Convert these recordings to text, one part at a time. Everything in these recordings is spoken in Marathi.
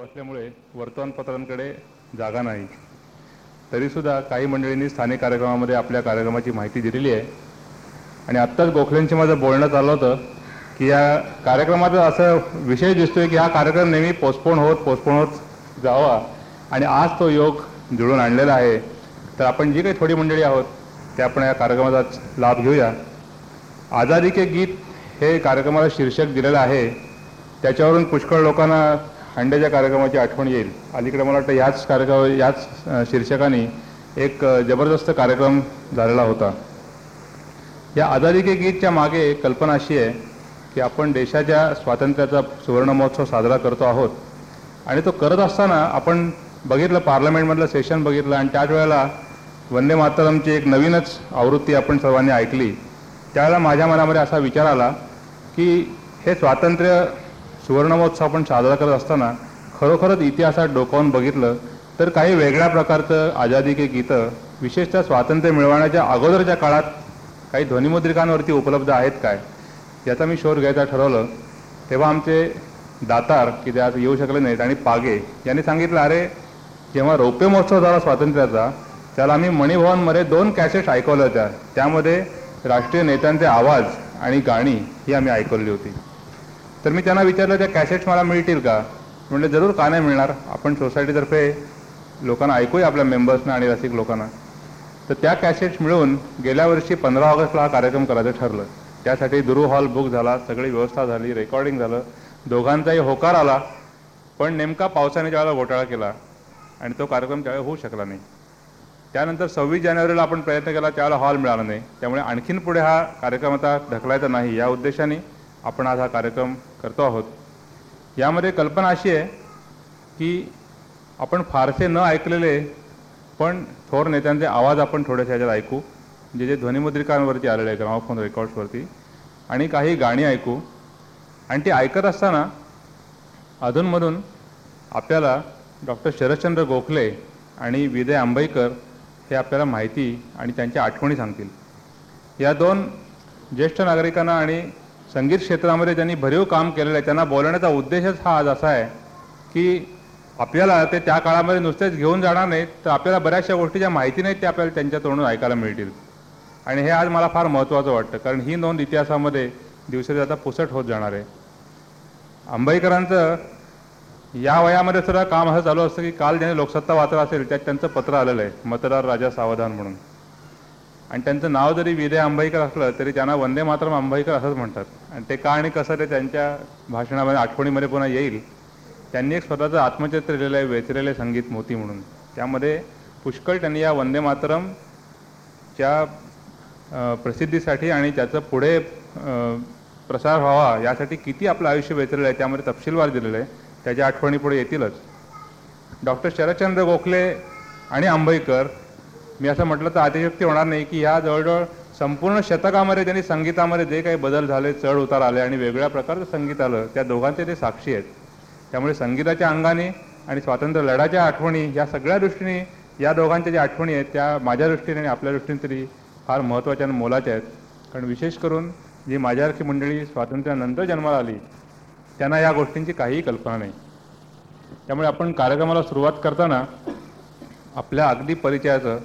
असल्यामुळे वर्तमानपत्रांकडे जागा नाही. तरीसुद्धा काही मंडळींनी स्थानिक कार्यक्रमामध्ये आपल्या कार्यक्रमाची माहिती दिलेली आहे. आणि आत्ताच गोखलेंशी माझं बोलणं चाललं होतं की या कार्यक्रमाचा असं विषय दिसतोय की हा कार्यक्रम नेहमी पोस्टपोन होत पोस्टपोन होत जावा. आणि आज तो योग जुळून आणलेला आहे. तर आपण जी काही थोडी मंडळी आहोत ते आपण या कार्यक्रमाचा लाभ घेऊया. आजारी के गीत हे कार्यक्रमाला शीर्षक दिलेलं आहे. त्याच्यावरून पुष्कळ लोकांना हंड्याच्या कार्यक्रमाची आठवण येईल. अलीकडे मला वाटतं याच कार्यक्रम याच शीर्षकाने एक जबरदस्त कार्यक्रम झालेला होता. या आजादी के गीतच्या मागे कल्पना अशी आहे की आपण देशाच्या स्वातंत्र्याचा सुवर्ण महोत्सव साजरा करतो आहोत. आणि तो करत असताना आपण बघितलं पार्लमेंटमधलं सेशन बघितलं आणि त्याच वेळेला वंदे मातरमची एक नवीनच आवृत्ती आपण सर्वांनी ऐकली. त्यावेळेला माझ्या मनामध्ये असा विचार आला की हे स्वातंत्र्य सुवर्णमहोत्सव आपण साजरा करत असताना खरोखरच इतिहासात डोकावून बघितलं तर काही वेगळ्या प्रकारचं आझादी के गीतं विशेषतः स्वातंत्र्य मिळवण्याच्या अगोदरच्या काळात काही ध्वनिमुद्रिकांवरती उपलब्ध आहेत काय? याचा मी शोध घ्यायचा ठरवलं. तेव्हा आमचे दातार की ते आज येऊ शकले नाहीत आणि पागे यांनी सांगितलं अरे जेव्हा रौप्य महोत्सव झाला स्वातंत्र्याचा त्याला आम्ही मणिभवनमध्ये दोन कॅसेट ऐकवल्या होत्या. त्यामध्ये राष्ट्रीय नेत्यांचे आवाज आणि गाणी ही आम्ही ऐकवली होती. तर मी त्यांना विचारलं त्या कॅसेट्स मला मिळतील का? म्हणजे जरूर का नाही मिळणार? आपण सोसायटीतर्फे लोकांना ऐकूया आपल्या मेंबर्सना आणि रसिक लोकांना. तर त्या कॅसेट्स मिळून गेल्या वर्षी पंधरा ऑगस्टला हा कार्यक्रम करायचं ठरलं. त्यासाठी दुरू हॉल बुक झाला सगळी व्यवस्था झाली रेकॉर्डिंग झालं दोघांचाही होकार आला पण नेमका पावसाने ज्यावेळेला घोटाळा केला आणि तो कार्यक्रम त्यावेळेला होऊ शकला नाही. त्यानंतर सव्वीस जानेवारीला आपण प्रयत्न केला त्यावेळेला हॉल मिळाला नाही. त्यामुळे आणखीन पुढे हा कार्यक्रम आता ढकलायचा नाही या उद्देशाने आपण आज हा कार्यक्रम करतो आहोत. यामध्ये कल्पना अशी आहे की आपण फारसे न ऐकलेले पण थोर नेत्यांचे आवाज आपण थोडेसे ह्याच्यात ऐकू. जे जे ध्वनिमुद्रिकांवरती आलेले आहे ग्रामोफोन रेकॉर्ड्सवरती आणि काही गाणी ऐकू. आणि ती ऐकत असताना अधूनमधून आपल्याला डॉक्टर शरदचंद्र गोखले आणि विदय आंबेकर हे आपल्याला माहिती आणि त्यांच्या आठवणी सांगतील. या दोन ज्येष्ठ नागरिकांना आणि संगीत क्षेत्रामध्ये ज्यांनी भरीव काम केलेलं आहे त्यांना बोलण्याचा उद्देशच हा आज असा आहे की आपल्याला ते त्या काळामध्ये नुसतेच घेऊन जाणार नाहीत तर आपल्याला बऱ्याचशा गोष्टी ज्या माहिती नाहीत त्या आपल्याला त्यांच्या तोंडून ऐकायला मिळतील. आणि हे आज मला फार महत्त्वाचं वाटतं कारण ही नोंद इतिहासामध्ये दिवसेंदिवस आता पुसट होत जाणार आहे. आंबेडकरांचं या वयामध्ये सुद्धा काम असं चालू असतं की काल ज्याने लोकसत्ता वाचला असेल त्यात त्यांचं पत्र आलेलं आहे मतदार राजा सावधान म्हणून. आणि त्यांचं नाव जरी विदय आंबाईकर असलं तरी त्यांना वंदे मातरम आंबाईकर असंच म्हणतात. आणि ते का आणि कसं ते त्यांच्या भाषणामध्ये आठवणीमध्ये पुन्हा येईल. त्यांनी एक स्वतःचं आत्मचरित्र लिहिलं आहे वेचलेले संगीत मोती म्हणून. त्यामध्ये पुष्कळ त्यांनी या वंदे मातरमच्या प्रसिद्धीसाठी आणि त्याचं पुढे प्रसार व्हावा यासाठी किती आपलं आयुष्य वेचलेलं आहे त्यामध्ये तपशीलवार दिलेलं आहे. त्याच्या आठवणी पुढे येतीलच. डॉक्टर शरदचंद्र गोखले आणि आंबेकर मी असं म्हटलं तर अतिशक्ती होणार नाही की ह्या जवळजवळ संपूर्ण शतकामध्ये त्यांनी संगीतामध्ये जे काही बदल झाले चढ उतार आले आणि वेगळ्या प्रकारचं संगीत आलं त्या दोघांचे ते साक्षी आहेत. त्यामुळे संगीताच्या अंगाने आणि स्वातंत्र्य लढ्याच्या आठवणी या सगळ्या दृष्टीने या दोघांच्या ज्या आठवणी आहेत त्या माझ्या दृष्टीने आणि आपल्या दृष्टीने तरी फार महत्त्वाच्या आणि मोलाच्या आहेत. कारण विशेष करून जी माझ्यासारखी मंडळी स्वातंत्र्यानंतर जन्माला आली त्यांना या गोष्टींची काहीही कल्पना नाही. त्यामुळे आपण कार्यक्रमाला सुरुवात करताना आपल्या अगदी परिचयाचं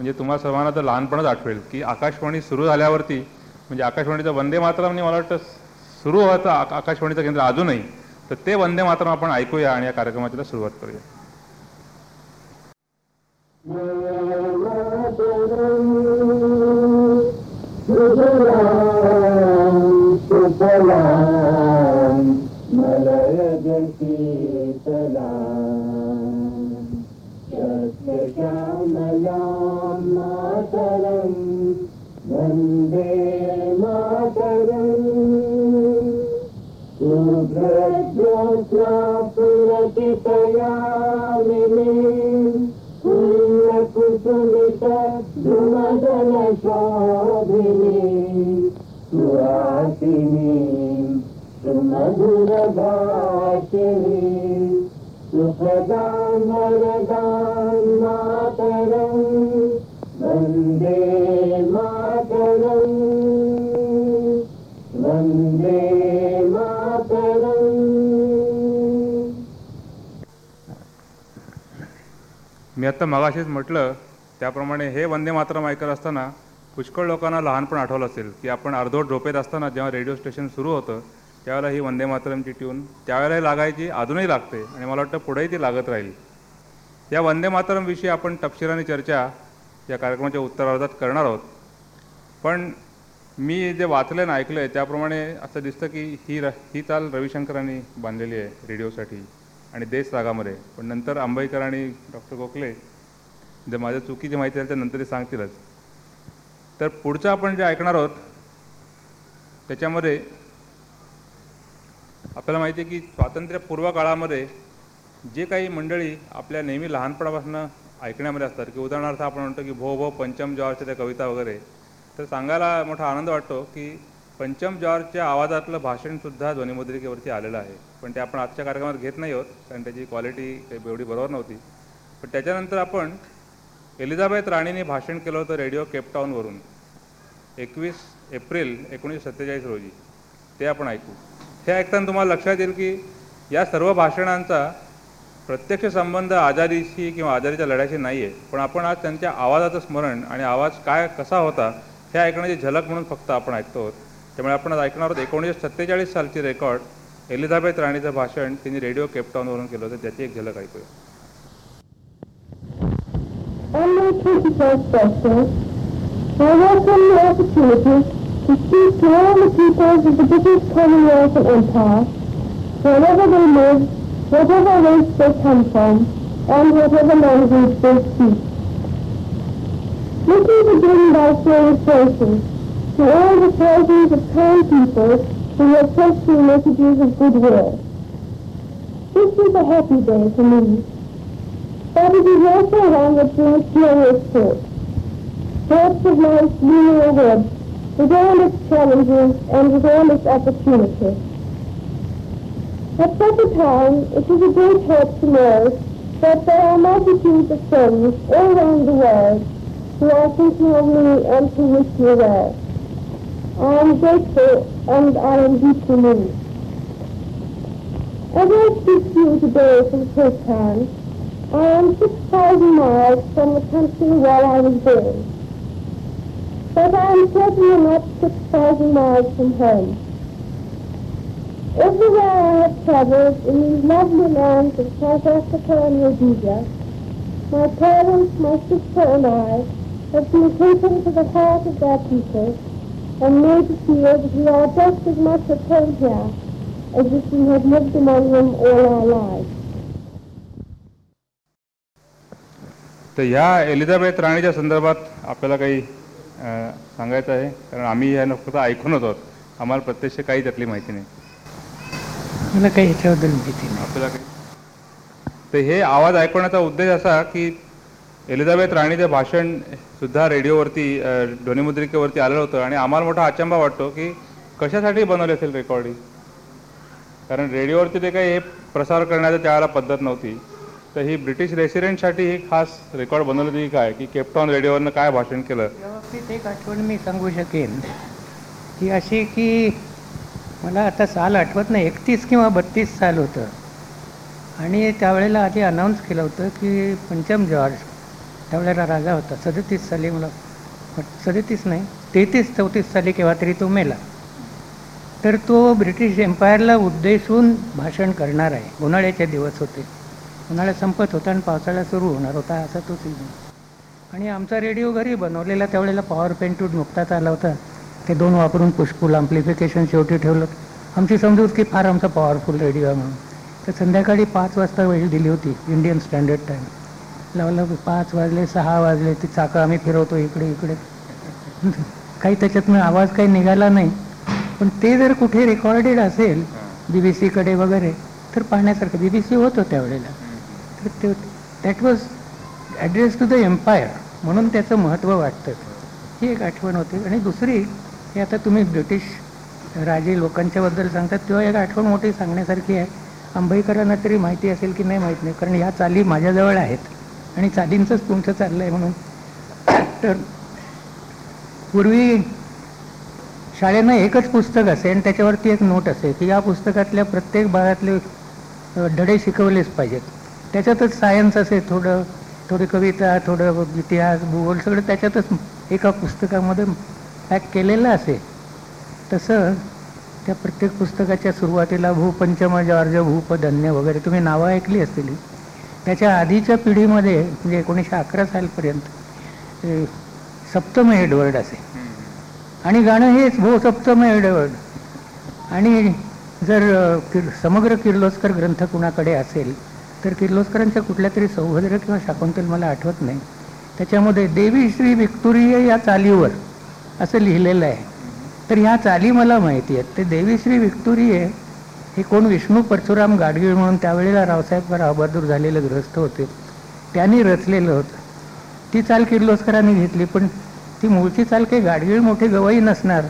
म्हणजे तुम्हाला सर्वांना तर लहानपणच आठवेल की आकाशवाणी सुरू झाल्यावरती म्हणजे आकाशवाणीचं वंदे मातरमनी मला वाटतं सुरू व्हायचं आ- आकाशवाणीचं केंद्र अजूनही तर ते वंदे मातरम आपण ऐकूया आणि या कार्यक्रमाची सुरुवात करूया. मातरम् वन्दे मातरम् पुरतिपयामिनि पुण्यकुसुमित सुमदनशाभिनि सुवासिनि सुमधुरभाषिनि सुखदा मरगान मातरम् वन्दे मातरम्। वन्दे मातरम्। मी आत्ता मगाशीच म्हटलं त्याप्रमाणे हे वंदे मातरम ऐकत असताना पुष्कळ लोकांना लहानपण आठवलं असेल की आपण अर्धवट झोपेत असताना जेव्हा रेडिओ स्टेशन सुरू होतं त्यावेळेला ही वंदे मातरमची ट्यून त्यावेळेलाही लागायची अजूनही लागते आणि मला वाटतं पुढेही ती लागत राहील. या वंदे मातरमविषयी आपण तपशिराने चर्चा या कार्यक्रमाच्या उत्तरार्धात करणार आहोत. पण मी जे वाचलं आणि ऐकलं आहे त्याप्रमाणे असं दिसतं की ही र ही चाल रविशंकरांनी बांधलेली आहे रेडिओसाठी आणि देश रागामध्ये. पण नंतर आंबेडकर आणि डॉक्टर गोखले जे माझ्या चुकीची माहिती आहे तर नंतर ते सांगतीलच. तर पुढचं आपण जे ऐकणार आहोत त्याच्यामध्ये आपल्याला माहिती आहे की स्वातंत्र्यपूर्व काळामध्ये जे काही मंडळी आपल्या नेहमी लहानपणापासून ऐकण्यामध्ये असतात. की उदाहरणार्थ आपण म्हणतो की भो भो पंचम जॉर्जच्या त्या कविता वगैरे तर सांगायला मोठा आनंद वाटतो की पंचम जॉर्जच्या आवाजातलं भाषणसुद्धा ध्वनिमुद्रिकेवरती आलेलं आहे. पण ते आपण आजच्या कार्यक्रमात घेत नाही आहोत कारण त्याची क्वालिटी काही एवढी बरोबर नव्हती. पण त्याच्यानंतर आपण एलिझाबेथ राणीने भाषण केलं होतं रेडिओ केपटाऊनवरून एकवीस एप्रिल एकोणीसशे सत्तेचाळीस रोजी. ते आपण ऐकू. हे ऐकताना तुम्हाला लक्षात येईल की या सर्व भाषणांचा प्रत्यक्ष संबंध आजारीशी किंवा आजारीच्या लढ्याशी नाही आहे पण आपण आज त्यांच्या आवाजाचं स्मरण आणि आवाज काय कसा होता हे ऐकण्याची झलक म्हणून फक्त आपण ऐकतो त्यामुळे आपण आज ऐकणार आहोत एकोणीसशे सत्तेचाळीस सालची रेकॉर्ड एलिझाबेथ राणीचं भाषण त्यांनी रेडिओ केपटाऊनवरून केलं होतं त्याची एक झलक ऐकूया On my 21st birthday, I welcome the opportunity to speak to all the peoples of the British Commonwealth and Empire, wherever they live, whatever race they come from, and whatever language they speak. Let me begin by saying you to all the thousands of kind people who have sent me messages of goodwill. This is a happy day for me. But it is also one that brings joyous thoughts. Thoughts of life's lunar web, with all its challenges and with all its opportunities. At such a time, it is a great help to know that there are multitudes of friends all around the world who are thinking of me and who wish me well. I am grateful and I am deeply moved. As I speak to you today the first time, I am 6,000 miles from the country where I was born. But I am certainly not 6,000 miles from home. Everywhere I have travelled in these lovely lands of South Africa and Rhodesia, my parents, my sister and I have been taken to the heart of their people and made to feel that we are just as much at home here as if we had lived among them all our lives. तर ह्या एलिझाबेथ राणीच्या संदर्भात आपल्याला काही सांगायचं आहे कारण आम्ही ह्या फक्त ऐकून होतो आम्हाला प्रत्यक्ष काही त्यातली माहिती नाही मला काही ह्याच्याबद्दल माहिती नाही. आपल्याला काही तर हे आवाज ऐकवण्याचा उद्देश असा की एलिझाबेथ राणीचं भाषण सुद्धा रेडिओवरती ध्वनिमुद्रिकेवरती आलेलं होतं आणि आम्हाला मोठा अचंबा वाटतो की कशासाठी बनवली असेल रेकॉर्डिंग कारण रेडिओवरती ते काही हे प्रसार करण्याचं त्यावेळेला पद्धत नव्हती. तर ही ब्रिटिश रेसिडेंटसाठी ही खास रेकॉर्ड बनवली होती की काय की केपटाऊन रेडिओवरनं काय भाषण केलं? एक आठवण मी सांगू शकेन. ती अशी की मला आता साल आठवत नाही एकतीस किंवा बत्तीस साल होतं. आणि त्यावेळेला आधी अनाऊन्स केलं होतं की पंचम जॉर्ज त्यावेळेला राजा होता. सदतीस साली मला सदतीस नाही तेहतीस चौतीस साली केव्हा तरी तो मेला. तर तो ब्रिटिश एम्पायरला उद्देशून भाषण करणार आहे. उन्हाळ्याचे दिवस होते. उन्हाळा संपत होता आणि पावसाळा सुरू होणार होता असा तो सीझन आणि आमचा रेडिओ घरी बनवलेला त्यावेळेला पॉवर पेंटून नुकताच आला होता. ते दोन वापरून पुष्कळ अम्प्लिफिकेशन शेवटी ठेवलं. आमची समजूत की फार आमचा पॉवरफुल रेडिओ आहे म्हणून. तर संध्याकाळी पाच वाजता वेळ दिली होती इंडियन स्टँडर्ड टाईम लावलं पाच वाजले सहा वाजले ती चाकं आम्ही फिरवतो इकडे इकडे. काही त्याच्यातनं आवाज काही निघाला नाही. पण ते जर कुठे रेकॉर्डेड असेल बी बी सीकडे वगैरे तर पाहण्यासारखं बी बी सी होतं त्यावेळेला. तर ते that was address to the empire म्हणून त्याचं महत्त्व वाटतं. ही एक आठवण होती. आणि दुसरी हे आता तुम्ही ब्रिटिश राजे लोकांच्याबद्दल सांगतात तेव्हा एक आठवण मोठी सांगण्यासारखी आहे. आंबईकरांना तरी माहिती असेल की नाही माहीत नाही कारण ह्या चाली माझ्याजवळ आहेत आणि चालींचंच तुमचं चाललं आहे म्हणून. तर पूर्वी शाळेनं एकच पुस्तक असे आणि त्याच्यावरती एक नोट असे की या पुस्तकातल्या प्रत्येक भागातले धडे शिकवलेच पाहिजेत. त्याच्यातच सायन्स असे थोडं थोडी कविता थोडं इतिहास भूगोल सगळं त्याच्यातच एका पुस्तकामध्ये पॅक केलेलं असेल तसं त्या प्रत्येक पुस्तकाच्या सुरुवातीला भूपंचम जॉर्ज भूपधन्य वगैरे तुम्ही नावं ऐकली असतील. त्याच्या आधीच्या पिढीमध्ये म्हणजे एकोणीसशे अकरा सालपर्यंत सप्तम एडवर्ड असे. आणि गाणं हेच हो, भो सप्तम एडवर्ड. आणि जर किर समग्र किर्लोस्कर ग्रंथ कुणाकडे असेल तर किर्लोस्करांच्या कुठल्या तरी सौभद्र किंवा शाकुंतल मला आठवत नाही. त्याच्यामध्ये देवी श्री विक्टोरिया या चालीवर असं लिहिलेलं आहे. तर ह्या चाली मला माहिती आहेत. ते देवीश्री विक्टोरिये हे कोण विष्णू परशुराम गाडगीळ म्हणून त्यावेळेला रावसाहेब बहादूर झालेले ग्रस्त होते. त्यांनी रचलेलं होतं. ती चाल किर्लोस्करांनी घेतली पण ती मूळची चाल काही गाडगीळ मोठे गवई नसणार.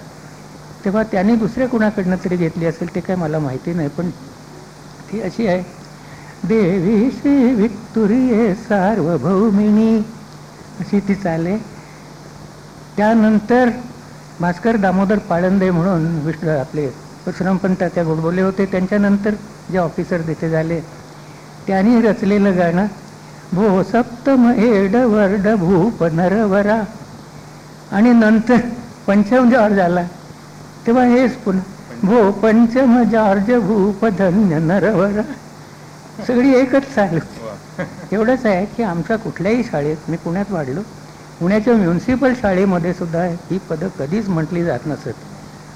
तेव्हा त्यांनी दुसऱ्या कुणाकडनं तरी घेतली असेल ते काय मला माहिती नाही पण ती अशी आहे. देवी श्री विक्टोरिये सार्वभौमिनी. अशी ती चाल आहे. त्यानंतर भास्कर दामोदर पाळंदे म्हणून विष्णू आपले परशुरामपंत त्या गोडबोले होते. त्यांच्यानंतर जे ऑफिसर तिथे झाले त्यांनी रचलेलं गाणं भो सप्तम एड वर्ड भूप नरवरा आणि नंतर पंचम जॉर्ज आला तेव्हा हेच पुन्हा भो पंचम जॉर्ज भूप धन्य नरवरा. सगळी एकच चालू. एवढंच आहे की आमच्या कुठल्याही शाळेत मी पुण्यात वाढलो पुण्याच्या म्युन्सिपल शाळेमध्ये सुद्धा ही पदं कधीच म्हटली जात नसत.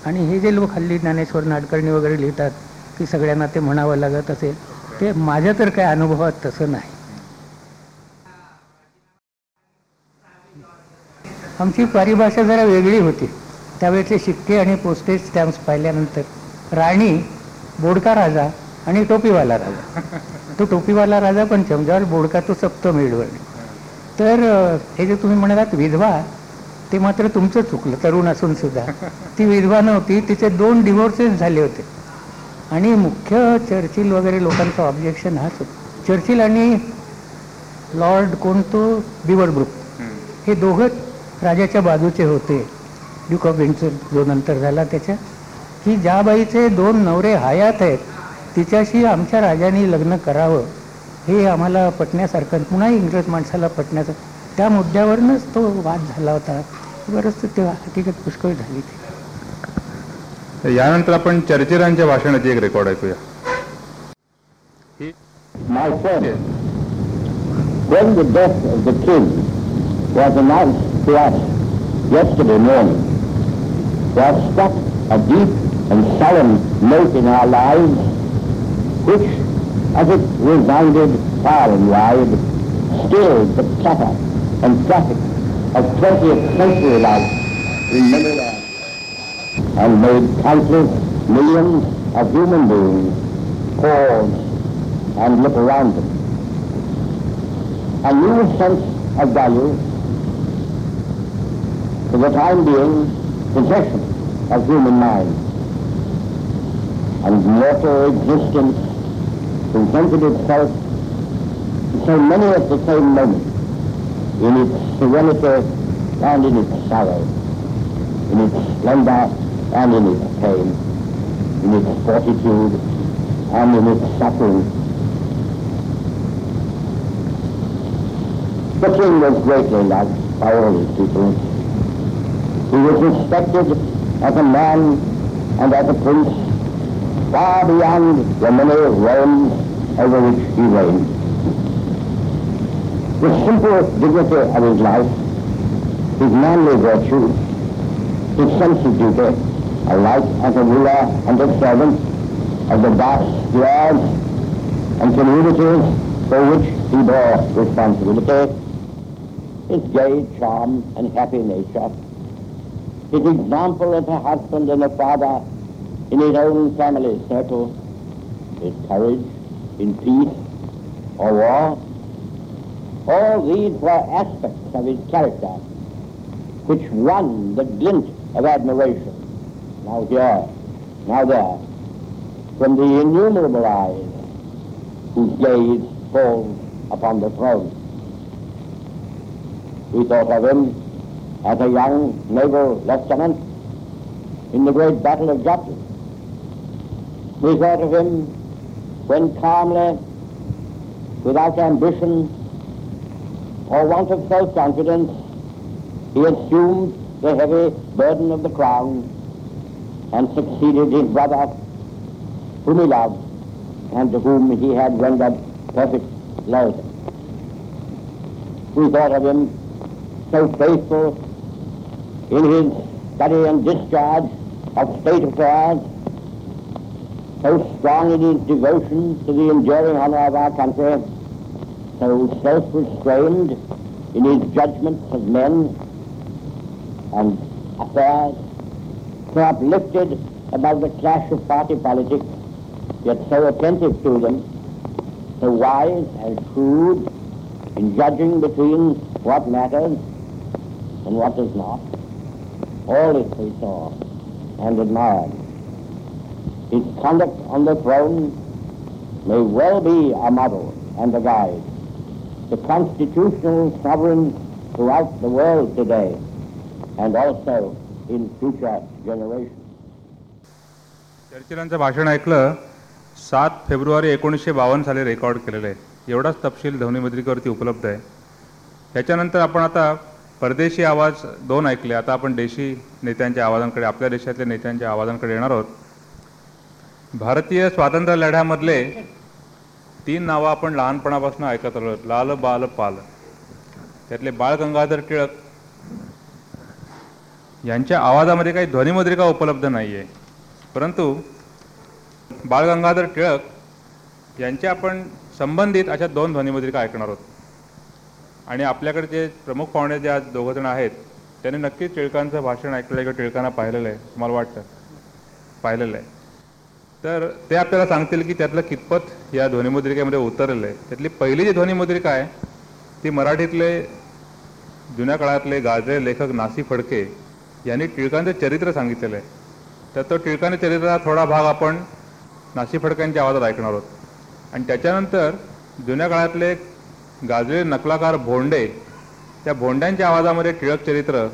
आणि हे जे लोक हल्ली ज्ञानेश्वर नाडकर्णी वगैरे लिहितात की सगळ्यांना ते म्हणावं लागत असेल ते माझ्या तर काय अनुभवात तसं नाही. आमची परिभाषा जरा वेगळी होती. त्यावेळेचे शिक्के आणि पोस्टेज स्टॅम्प्स पाहिल्यानंतर राणी बोडका राजा आणि टोपीवाला राजा. तो टोपीवाला राजा पण चमजावर बोडका तो सप्तम एडवर्ड तर हे जे तुम्ही म्हणालात विधवा ते मात्र तुमचं चुकलं तरुण असून सुद्धा. ती विधवा नव्हती तिचे दोन डिवोर्सेस झाले होते. आणि मुख्य चर्चिल वगैरे लोकांचं ऑब्जेक्शन हाच होतं. चर्चिल आणि लॉर्ड कोण तो? बिवर ग्रुप हे दोघंच राजाच्या बाजूचे होते. ड्यूक ऑफ विंडसर जो नंतर झाला त्याच्या. की ज्या बाईचे दोन नवरे हयात आहेत तिच्याशी आमच्या राजाने लग्न करावं. हे आम्हाला पटण्यासारखं पुन्हा इंग्रज माणसाला पटण्याचं त्या मुद्द्यावरूनच तो वाद झाला होता बरंच ते हकीकत पुष्कळ झाली ती तर यानंतर आपण चर्चिलांच्या भाषणाची एक रेकॉर्ड ऐकूया ही friend, when the death of the king was announced to us yesterday morning, there struck a deep and solemn note in our lives, which, as it resounded far and wide, stilled the clatter and traffic of 20th century life in many lands, and made countless millions of human beings pause and look around them. A new sense of value, for the time being, possession of human mind. And mortal existence presented itself so many at the same moment, in its serenity and in its sorrow, in its splendor and in its pain, in its fortitude and in its suffering. The king was greatly loved by all his people. He was respected as a man and as a prince far beyond the many realms over which he reigned. The simple dignity of his life, his manly virtue, his sense of duty, alike as a ruler and a servant of the vast spheres and communities for which he bore responsibility, his gay charm and happy nature, his example as a husband and a father in his own family circle, his courage in peace or war, all these were aspects of his character which won the glint of admiration, now here, now there, from the innumerable eyes whose gaze falls upon the throne. We thought of him as a young naval lieutenant in the great battle of Jutland. We thought of him when calmly, without ambition, or want of self-confidence, he assumed the heavy burden of the crown and succeeded his brother, whom he loved and to whom he had rendered perfect loyalty. We thought of him so faithful in his study and discharge of state affairs, so strong in his devotion to the enduring honor of our country, so self-restrained in his judgments of men and affairs, so uplifted above the clash of party politics, yet so attentive to them, so wise and shrewd in judging between what matters and what does not. All this we saw and admired. His conduct on the throne may well be a model and a guide. The constitutional sovereigns throughout the world today and also in future generations. चर्चिलांचं भाषण ऐकलं सात फेब्रुवारी एकोणीसशे बावन्न साली रेकॉर्ड केलेलं आहे एवढाच तपशील ध्वनिमुद्रिकेवरती उपलब्ध आहे ह्याच्यानंतर आपण आता परदेशी आवाज दोन ऐकले आता आपण देशी नेत्यांच्या आवाजांकडे आपल्या देशातल्या नेत्यांच्या आवाजांकडे येणार आहोत भारतीय स्वातंत्र्य लढ्यामधले तीन नावं आपण लहानपणापासून ऐकत आलो. लाल बाल पाल. त्यातले बाळ गंगाधर टिळक यांच्या आवाजामध्ये काही ध्वनिमुद्रिका उपलब्ध नाही आहे परंतु बाळ गंगाधर टिळक यांच्या आपण संबंधित अशा दोन ध्वनिमुद्रिका ऐकणार आहोत. आणि आपल्याकडे जे प्रमुख पाहुणे जे आज दोघंजण आहेत त्यांनी नक्कीच टिळकांचं भाषण ऐकलं आहे किंवा टिळकांना पाहिलेलं आहे मला वाटतं? पाहिलेलं आहे. तर ते आपल्याला सांगतील की त्यातलं कितपत या ध्वनिमुद्रिकेमध्ये उतरलेलं आहे त्यातली पहिली जी ध्वनिमुद्रिका आहे ती मराठीतले जुन्या काळातले गाजले लेखक नासी फडके यांनी टिळकांचं चरित्र सांगितलेलं आहे. तर तो टिळकांच्या चरित्राचा थोडा भाग आपण नासी फडक्यांच्या आवाजात ऐकणार आहोत. आणि त्याच्यानंतर जुन्या काळातले गाजलेले नकलाकार भोंडे त्या भोंड्यांच्या आवाजामध्ये टिळक चरित्र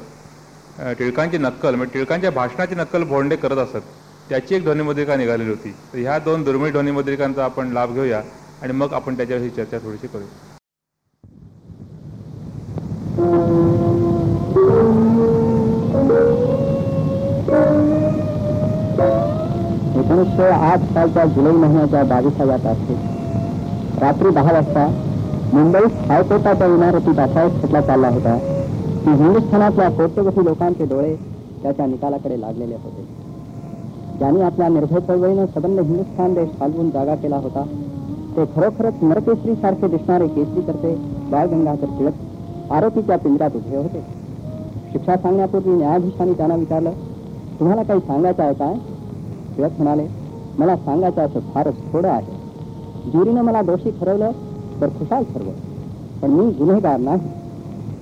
टिळकांची नक्कल म्हणजे टिळकांच्या भाषणाची नक्कल भोंडे करत असत. त्याची एक ध्वनिमुद्रिका निघालेली होती. तर ह्या दोन दुर्मिळ ध्वनिमुद्रिकांचा आपण लाभ घेऊया आणि मग आपण त्याच्याविषयी चर्चा थोडीशी करू एकोणीसशे आठ सालच्या जुलै महिन्याच्या बावीसाव्या तारखे रात्री दहा वाजता मुंबईत हायकोर्टाच्या इमारतीत असा एक खटला चालला होता. की हिंदुस्थानातल्या कोट्यवधी लोकांचे डोळे त्याच्या निकालाकडे लागलेले होते. ज्यांनी आपल्या निर्भय चळवळीनं सबंध हिंदुस्थान देश फालवून जागा केला होता ते खरोखरच नरकेसरी सारखे दिसणारे केसरी करते बाळ गंगाधर टिळक आरोपीच्या पिंजऱ्यात उभे होते. शिक्षा सांगण्यापूर्वी न्यायाधीशांनी त्यांना विचारलं तुम्हाला काही सांगायचं आहे काय? टिळक म्हणाले मला सांगायचं असं फारच थोडं आहे. ज्युरीनं मला दोषी ठरवलं तर खुशाल ठरवलं पण मी गुन्हेगार नाही.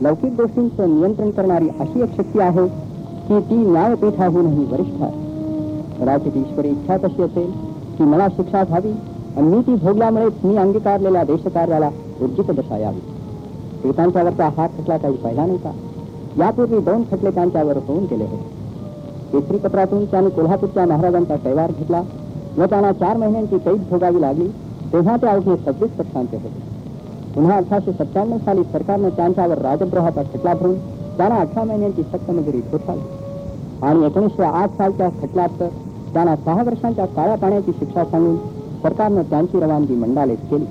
लौकिक गोष्टींचं नियंत्रण करणारी अशी एक शक्ती आहे की ती न्यायपीठाहूनही वरिष्ठ आहे. कदाचित ईश्वरी इच्छा तशी असेल की मला शिक्षा व्हावी आणि मी ती भोगल्यामुळेच मी अंगीकारलेल्या देशकार्याला ऊर्जित दशा यावी. टिळकांच्यावरचा हा खटला काही पहिला नव्हता. यापूर्वी दोन खटले त्यांच्यावर होऊन गेले होते. केसरी पत्रातून त्यांनी कोल्हापूरच्या महाराजांचा कैवार घेतला व त्यांना चार महिन्यांची कैद भोगावी लागली तेव्हा ते अवघे सव्वीस वर्षांचे होते. पुन्हा अठराशे सत्त्याण्णव साली सरकारनं त्यांच्यावर राजद्रोहाचा खटला भरून त्यांना अठरा महिन्यांची सक्तमजुरी ठोठावली. आणि एकोणीसशे आठ सालच्या खटल्यात तर त्यांना सहा वर्षांच्या काळ्या पाण्याची शिक्षा सांगून सरकारनं त्यांची रवानगी मंडालेत केली.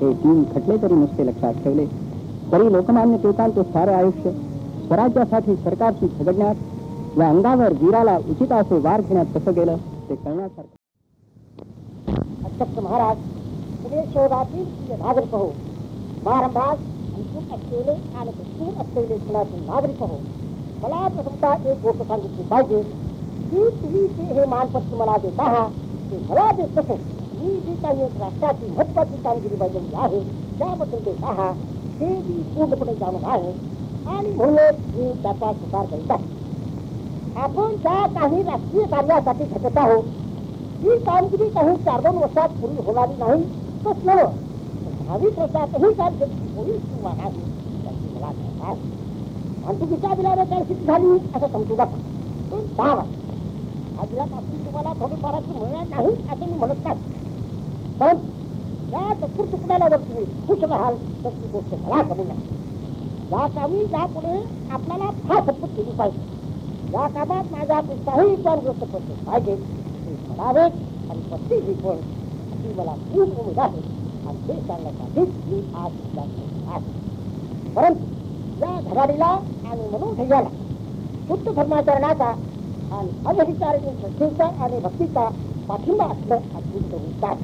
हे तीन खटले तरी नुसते लक्षात ठेवले. तरी लोकमान्य टिळकांचे सारे आयुष्य स्वराज्यासाठी सरकारशी झगडण्यात या अंगावर वीराला उचित असे वार घेण्यात कसं गेलं ते कळण्यासारखं. अध्यक्ष महाराज पुढे शोधातील नागरिक हो वारंवार अंतिम असलेले आणि असलेले नागरिक हो मला प्रथमता एक गोष्ट सांगितली पाहिजे. की हे मानपत्र मला देत आहात ते मला देत नसेल मी जी काही एक राष्ट्राची महत्वाची कामगिरी बजावली आहे। त्याबद्दल देत आहात ते मी पूर्णपणे जाणून आहे। आणि म्हणूनच मी त्याचा स्वीकार करीत आहे। आपण ज्या काही राष्ट्रीय कार्यासाठी झटत आहोत ही कामगिरी काही चार दोन वर्षात पूर्ण होणारी नाही तस नव्ह दहावीस वर्षातही कार्य होईल किंवा नाही मला खात्री आहे. वाहतुकीच्या बिलावर काय स्थिती झाली, असं समजू नका. पण दहा वर्ष हा तुम्हाला थोडंफाराची मिळणार नाही असं मी म्हणत नाही. पण या चतुर तुकड्याला जर तुम्ही खुश राहाल तर ती गोष्ट मला कमी नाही या कामी यापुढे आपल्याला फार सपोर्ट केली पाहिजे. या कामात माझा कुठलाही विचारग्रस्त पडले पाहिजे. ते म्हणावे आणि पत्ती पण. ती मला खूप उमेद आहे. आणि ते सांगण्यासाठीच मी आज विचार आहे परंतु या धडाडीला आणि म्हणून ठेवायला शुद्ध धर्माचरणाचा आणि अव्यभिचारिणी श्रद्धेचा आणि भक्तीचा पाठिंबा असणं अत्यंत गरजेचं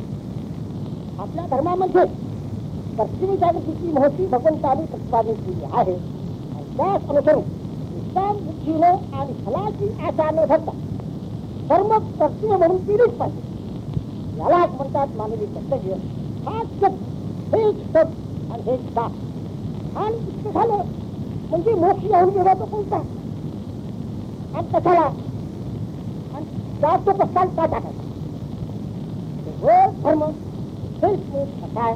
आपल्या धर्मामध्ये पश्चिमी जागृतीची महती भगवंताने प्रतिपादन केली आहे. आणि त्याच अनुसरून इस्लाम बुद्धीनं आणि फलाची आशा न धरता धर्म पश्चिम म्हणून केलीच पाहिजे. यालाच म्हणतात मानवी कर्तव्य. हाच सत हे सत आणि हे दास आणि इतकं झालं म्हणजे मोक्ष येऊन गेला तो कोणता? आणि कशाला? आणि जास्त पक्षात का टाकायचा धर्म हेच मोक्ष काय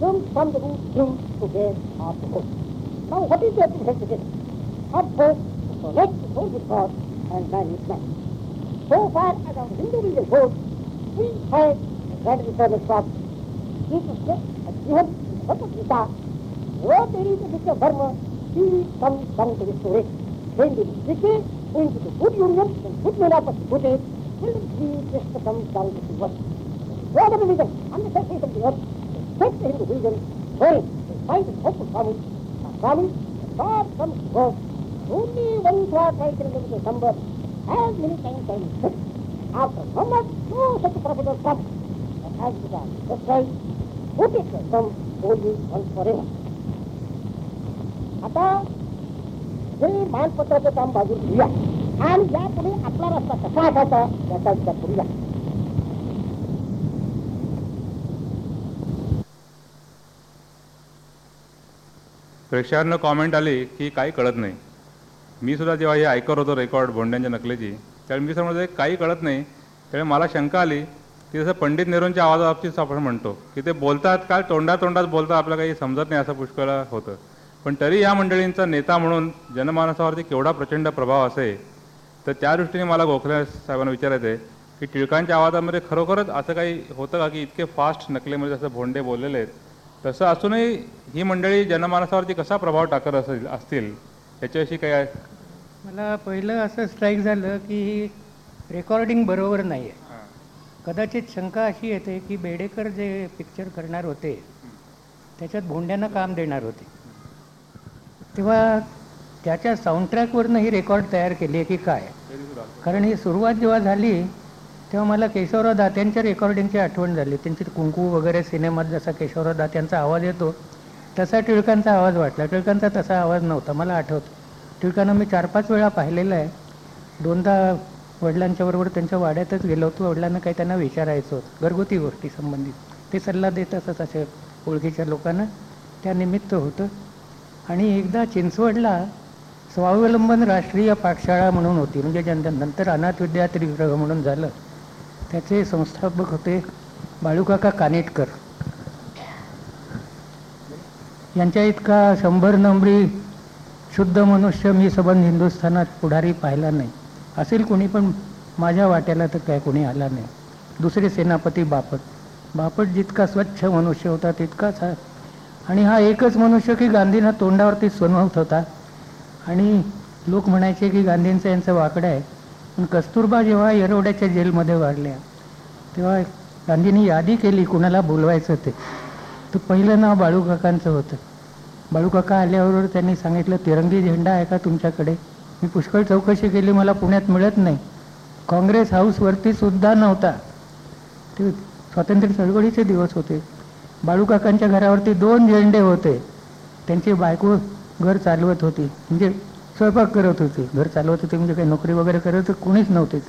Some from the root thing to gain of the hope. Now what is there to help together? At first, to connect the soul with God and man with man. So far as our Hindu religion goes, we have the grand requirements of Jesus Krishna has given in Bhagavad Gita, where there is a bit of dharma, he comes down to restore it. Then the good into de goedunions en goedmenoppers moet ik zullen drie zuster van Zandvoort worden. Voor de beweging aan de zes heeft gehoord, de zesde heeft the voor ik de vijfde opgekomen, maar kwam ik de vaart van God, toen die wantwaardheid in de december, en minuten zijn zijn zit, after mama, zo zet de professor stap, en als je dan zet zij, hoe ik er kom, voor die wantwaardheid. Atta, हे मानपत्राचं काम बाजूला घेऊया. आणि यापुढे आपला रस्ता कसा असायचा याचा विचार करूया. प्रेक्षकांना कॉमेंट आली की काही कळत नाही. मी सुद्धा जेव्हा हे ऐकत होतो रेकॉर्ड भोंड्यांच्या नकलेची त्यावेळी मी समजलं काही कळत नाही. त्यावेळी मला शंका आली की जसं पंडित नेहरूंच्या आवाजाबाबतीत आपण म्हणतो की ते बोलतात काय तोंडा तोंडात बोलतात आपल्याला काही समजत नाही असं पुष्कळ होतं. पण तरी या मंडळींचा नेता म्हणून जनमानसावरती केवढा प्रचंड प्रभाव असे तर त्या दृष्टीने मला गोखले साहेबांना विचारायचं आहे की टिळकांच्या आवाजामध्ये खरोखरच असं काही होतं का की इतके फास्ट नकलेमध्ये जसं भोंडे बोललेले आहेत तसं असूनही ही मंडळी जनमानसावरती कसा प्रभाव टाकत असेल असतील याच्याविषयी आहे? मला पहिलं असं स्ट्राईक झालं की रेकॉर्डिंग बरोबर नाही आहे कदाचित शंका अशी येते की बेडेकर जे पिक्चर करणार होते त्याच्यात भोंड्यांना काम देणार होते. तेव्हा त्याच्या साऊंडट्रॅकवरनं ही रेकॉर्ड तयार केली आहे की काय? कारण ही सुरुवात जेव्हा झाली तेव्हा मला केशवराव दात्यांच्या रेकॉर्डिंगची आठवण झाली. त्यांची कुंकू वगैरे सिनेमात जसा केशवराव दात्यांचा आवाज येतो तसा टिळकांचा आवाज वाटला. टिळकांचा तसा आवाज नव्हता मला आठवतो. टिळकांना मी चार पाच वेळा पाहिलेलं आहे. दोनदा वडिलांच्या बरोबर त्यांच्या वाड्यातच गेलो होतो. वडिलांना काही त्यांना विचारायचं होतं. घरगुती गोष्टी संबंधित. ते सल्ला देत असत असे ओळखीच्या लोकांना. त्यानिमित्त होतं. आणि एकदा चिंचवडला स्वावलंबन राष्ट्रीय पाठशाळा म्हणून होती म्हणजे ज्यांच्या नंतर अनाथ विद्यार्थीगृह म्हणून झालं त्याचे संस्थापक होते बाळूकाका कानेटकर. यांच्या इतका शंभर नंबरी शुद्ध मनुष्य मी सबंध हिंदुस्थानात पुढारी पाहिला नाही. असेल कोणी पण माझ्या वाट्याला तर काय कोणी आला नाही. दुसरे सेनापती बापट. बापट जितका स्वच्छ मनुष्य होता तितकाच हा आणि हा एकच मनुष्य की गांधींना तोंडावरती सोनवत होता. आणि लोक म्हणायचे की गांधींचं यांचं वाकडं आहे. पण कस्तुरबा जेव्हा येरवड्याच्या जेलमध्ये वाढल्या तेव्हा गांधींनी यादी केली कुणाला बोलवायचं ते. तर पहिलं नाव बाळूकाकांचं होतं. बाळूकाका आल्याबरोबर त्यांनी सांगितलं तिरंगी झेंडा आहे का तुमच्याकडे? मी पुष्कळ चौकशी केली मला पुण्यात मिळत नाही. काँग्रेस हाऊसवरती सुद्धा नव्हता. ते स्वातंत्र्य चळवळीचे दिवस होते. बाळूकाकांच्या घरावरती दोन झेंडे होते. त्यांची बायको घर चालवत होती. म्हणजे स्वयंपाक करत होती. घर चालवत होती म्हणजे काही नोकरी वगैरे करत तर कोणीच नव्हतेच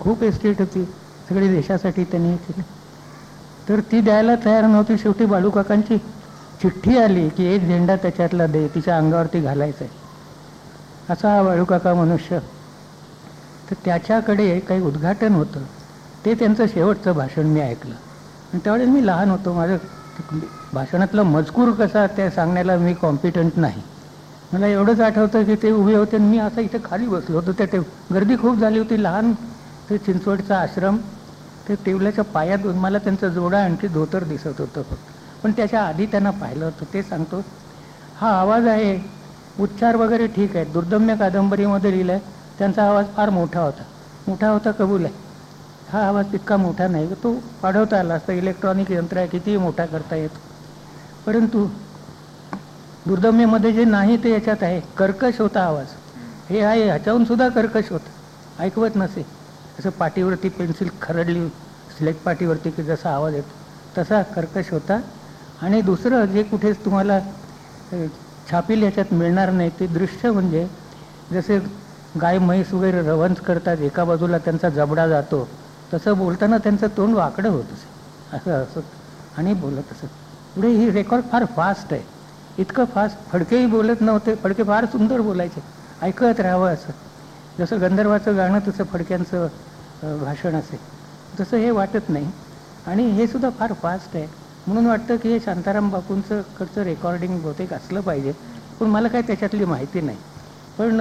खूप एस्टेट होती. सगळी देशासाठी त्यांनी हे केलं. तर ती द्यायला तयार नव्हती. शेवटी बाळूकाकांची चिठ्ठी आली की एक झेंडा त्याच्यातला दे. तिच्या अंगावरती घालायचा आहे असा हा बाळूकाका मनुष्य. तर त्याच्याकडे काही उद्घाटन होतं. ते त्यांचं शेवटचं भाषण मी ऐकलं. आणि त्यावेळेस मी लहान होतो. माझं भाषणातलं मजकूर कसा त्या सांगण्याला मी कॉम्पिटंट नाही. मला एवढंच आठवतं की ते उभे होते आणि मी असं इथे खाली बसलो होतो. त्या टेब गर्दी खूप झाली होती. लहान ते चिंचवडचा आश्रम ते टेबलाच्या पायात मला त्यांचा जोडा आणखी धोतर दिसत होतं फक्त. पण त्याच्या आधी त्यांना पाहिलं होतं. ते सांगतो हा आवाज आहे. उच्चार वगैरे ठीक आहे दुर्दम्य कादंबरीमध्ये लिहिलं आहे त्यांचा आवाज फार मोठा होता. मोठा होता कबूल आहे. हा आवाज तितका मोठा नाही तो वाढवता आला असता. इलेक्ट्रॉनिक यंत्र आहे कितीही मोठा करता येतो. परंतु दुर्दम्यमध्ये जे नाही ते याच्यात आहे. कर्कश होता आवाज. हे आहे ह्याच्याहून सुद्धा कर्कश होता. ऐकवत नसे. असं पाठीवरती पेन्सिल खरडली स्लेट पाठीवरती की जसा आवाज येतो तसा कर्कश होता. आणि दुसरं जे कुठेच तुम्हाला छापील याच्यात मिळणार नाही ते दृश्य म्हणजे जसे गाय म्हैस वगैरे रवंच करतात एका बाजूला त्यांचा जबडा जातो. तसं बोलताना त्यांचं तोंड वाकडं होत असे. असं असत आणि बोलत असत. पुढे ही रेकॉर्ड फार फास्ट आहे. इतकं फास्ट फडकेही बोलत नव्हते. फडके फार सुंदर बोलायचे. ऐकत राहावं असं. जसं गंधर्वाचं गाणं तसं फडक्यांचं भाषण असेल तसं हे वाटत नाही. आणि हे सुद्धा फार फास्ट आहे. म्हणून वाटतं की हे शांताराम बापूंचं कडचं रेकॉर्डिंग बहुतेक असलं पाहिजे. पण मला काय त्याच्यातली माहिती नाही. पण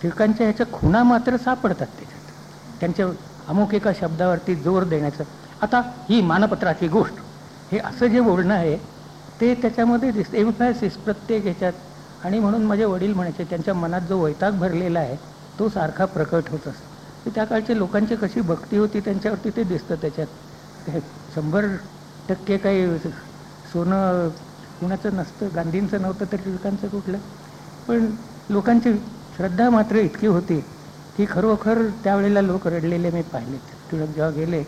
टिळकांच्या ह्याच्या खुणा मात्र सापडतात त्याच्यात. त्यांच्या अमुक एका शब्दावरती जोर देण्याचं. आता ही मानपत्राची गोष्ट. हे असं जे बोलणं आहे ते त्याच्यामध्ये दिसतं. एम्फॅसिस प्रत्येक ह्याच्यात. आणि म्हणून माझे वडील म्हणायचे त्यांच्या मनात जो वैताग भरलेला आहे तो सारखा प्रकट होत असतो. तर त्या काळच्या लोकांची कशी भक्ती होती त्यांच्यावरती ते दिसतं त्याच्यात. शंभर टक्के काही सोनं कुणाचं नसतं गांधींचं नव्हतं तर टिळकांचं कुठलं? पण लोकांची श्रद्धा मात्र इतकी होती. की खरोखर त्यावेळेला लोक रडलेले मी पाहिले. टिळक जेव्हा गेले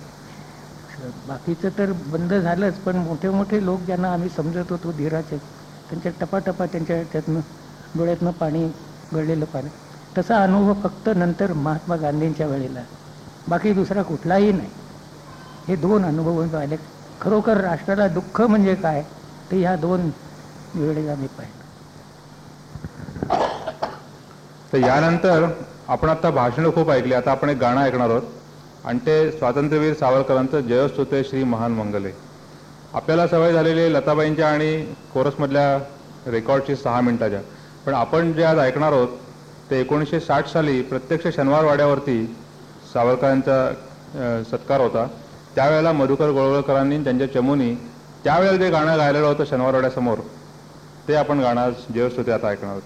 बाकीचं तर बंद झालंच पण मोठे मोठे लोक ज्यांना आम्ही समजत होतो धीराचे त्यांच्या टपाटपा त्यांच्या त्यातनं डोळ्यातनं पाणी गळलेलं पाणी. तसा अनुभव फक्त नंतर महात्मा गांधींच्या वेळेला. बाकी दुसरा कुठलाही नाही. हे दोन अनुभव पाहिले खरोखर राष्ट्राला दुःख म्हणजे काय ते ह्या दोन वेळेला मी पाहिलं. तर यानंतर आपण आता भाषणं खूप ऐकली. आता आपण एक गाणं ऐकणार आहोत. आणि ते स्वातंत्र्यवीर सावरकरांचं जयस्तुते श्री महान मंगले. आपल्याला सवय झालेली लताबाईंच्या आणि कोरसमधल्या रेकॉर्डची सहा मिनिटाच्या. पण आपण जे आज ऐकणार आहोत ते एकोणीसशे साठ साली प्रत्यक्ष शनिवार वाड्यावरती सावरकरांचा सत्कार होता. त्यावेळेला मधुकर गोळवळकरांनी त्यांच्या चमूनी त्यावेळेला जे गाणं गायलेलं होतं शनिवार वाड्यासमोर ते आपण गाणं जयस्तुते आता ऐकणार आहोत.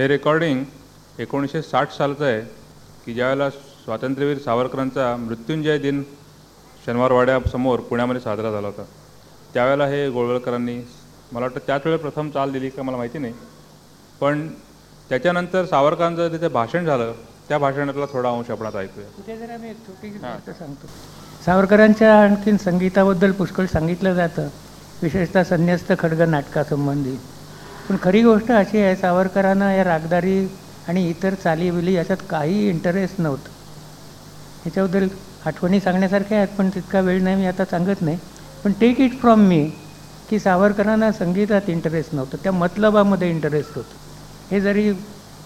हे रेकॉर्डिंग एकोणीसशे साठ सालचं आहे की ज्यावेळेला स्वातंत्र्यवीर सावरकरांचा मृत्युंजय दिन शनिवारवाड्यासमोर पुण्यामध्ये साजरा झाला होता. त्यावेळेला हे गोळवळकरांनी मला वाटतं त्याच वेळेला प्रथम चाल दिली का मला माहिती नाही पण त्याच्यानंतर सावरकरांचं तिथे भाषण झालं त्या भाषणातला थोडा अंश आपण आता ऐकूया. मी सांगतो. सावरकरांच्या आणखीन संगीताबद्दल पुष्कळ सांगितलं जातं विशेषतः संन्यस्त खड्ग नाटकासंबंधी. पण खरी गोष्ट अशी आहे सावरकरांना या रागदारी आणि इतर चालीबिली याच्यात काही इंटरेस्ट नव्हतं. ह्याच्याबद्दल आठवणी सांगण्यासारख्या आहेत पण तितका वेळ नाही मी आता सांगत नाही. पण टेक इट फ्रॉम मी की सावरकरांना संगीतात इंटरेस्ट नव्हतं त्या मतलबामध्ये इंटरेस्ट होतं. हे जरी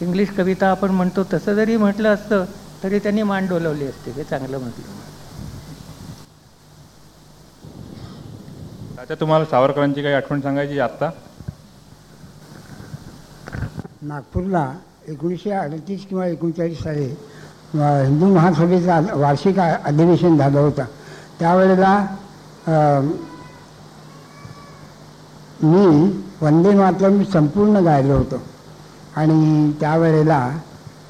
इंग्लिश कविता आपण म्हणतो तसं जरी म्हटलं असतं तरी त्यांनी मान डोलवली असते हे चांगलं म्हटलं. आता तुम्हाला सावरकरांची काही आठवण सांगायची आत्ता? नागपूरला एकोणीसशे अडतीस किंवा एकोणचाळीस साली हिंदू महासभेचं वार्षिक अधिवेशन झालं होतं. त्यावेळेला मी वंदे मातरम संपूर्ण गायलो होतो. आणि त्यावेळेला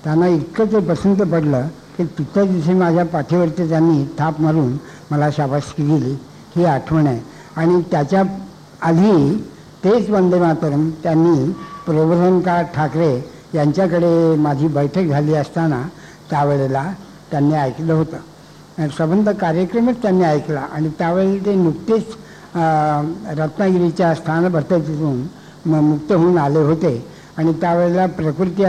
त्यांना इतकं ते पसंत पडलं की तिथल्या दिवशी माझ्या पाठीवरती त्यांनी थाप मारून मला शाबासकी दिली. ही आठवण आहे. आणि त्याच्या आधी तेच वंदे मातरम त्यांनी प्रबोधनकार ठाकरे यांच्याकडे माझी बैठक झाली असताना त्यावेळेला त्यांनी ऐकलं होतं. संबंध कार्यक्रमच त्यांनी ऐकला आणि त्यावेळेला ते नुकतेच रत्नागिरीच्या स्थानभर्तीतून म मुक्त होऊन आले होते. आणि त्यावेळेला प्रकृती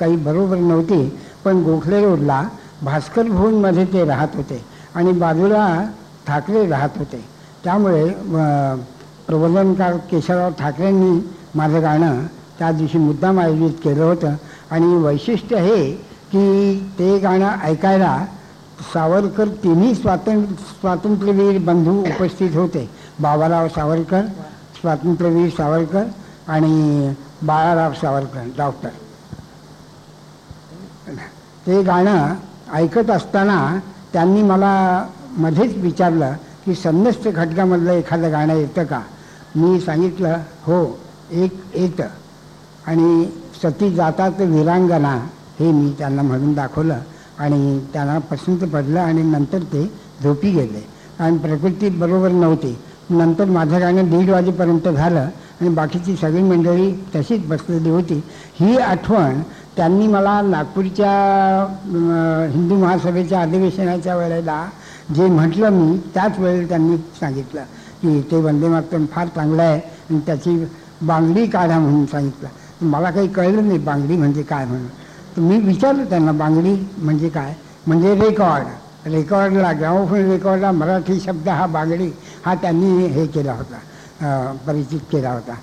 काही बरोबर नव्हती पण गोखले रोडला भास्कर भवनमध्ये ते राहत होते आणि बाजूला ठाकरे राहत होते. त्यामुळे प्रबोधनकार केशवराव ठाकरेंनी माझं गाणं त्या दिवशी मुद्दाम आयोजित केलं होतं. आणि वैशिष्ट्य हे की ते गाणं ऐकायला सावरकर तिन्ही स्वातंत्र्य स्वातंत्र्यवीर बंधू उपस्थित होते. बाबाराव सावरकर स्वातंत्र्यवीर सावरकर आणि बाळाराव सावरकर डॉक्टर. ते गाणं ऐकत असताना त्यांनी मला मध्येच विचारलं की संन्यस्त घटकामधलं एखादं गाणं येतं का? मी सांगितलं हो. एक येतं आणि सती जातात विरांगणा हे मी त्यांना म्हणून दाखवलं. आणि त्यांना पसंत पडलं आणि नंतर ते झोपी गेले. कारण प्रकृती बरोबर नव्हती. नंतर माझं गाणं दीड वाजेपर्यंत झालं आणि बाकीची सगळी मंडळी तशीच बसलेली होती. ही आठवण त्यांनी मला नागपूरच्या हिंदू महासभेच्या अधिवेशनाच्या वेळेला जे म्हटलं मी त्याच वेळेला त्यांनी सांगितलं की ते वंदे मातरम फार चांगलं आहे आणि त्याची बांगडी काढा म्हणून सांगितलं. मला काही कळलं नाही बांगडी म्हणजे काय म्हणून. तर मी विचारलं त्यांना बांगडी म्हणजे काय? म्हणजे रेकॉर्ड. रेकॉर्डला ग्रामोफोन रेकॉर्डला मराठी शब्द हा बांगडी हा त्यांनी हे केला होता परिचित केला होता.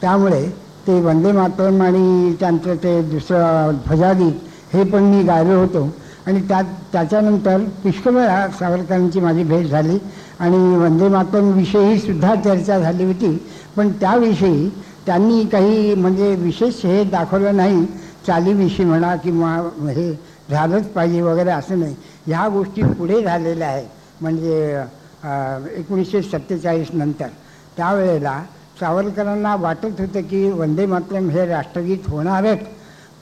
त्यामुळे ते वंदे मातरम आणि त्यांचं ते दुसरं ध्वजागीत हे पण मी गायलो होतो आणि त्या त्याच्यानंतर पुष्कळ वेळा सावरकरांची माझी भेट झाली. आणि वंदे मातरमविषयी सुद्धा चर्चा झाली होती. पण त्याविषयी त्यांनी काही म्हणजे विशेष हे दाखवलं नाही. चालीविषयी म्हणा किंवा हे झालंच पाहिजे वगैरे असं नाही. ह्या गोष्टी पुढे झालेल्या आहेत. म्हणजे एकोणीसशे सत्तेचाळीस नंतर. त्यावेळेला सावरकरांना वाटत होतं की वंदे मातरम हे राष्ट्रगीत होणारच.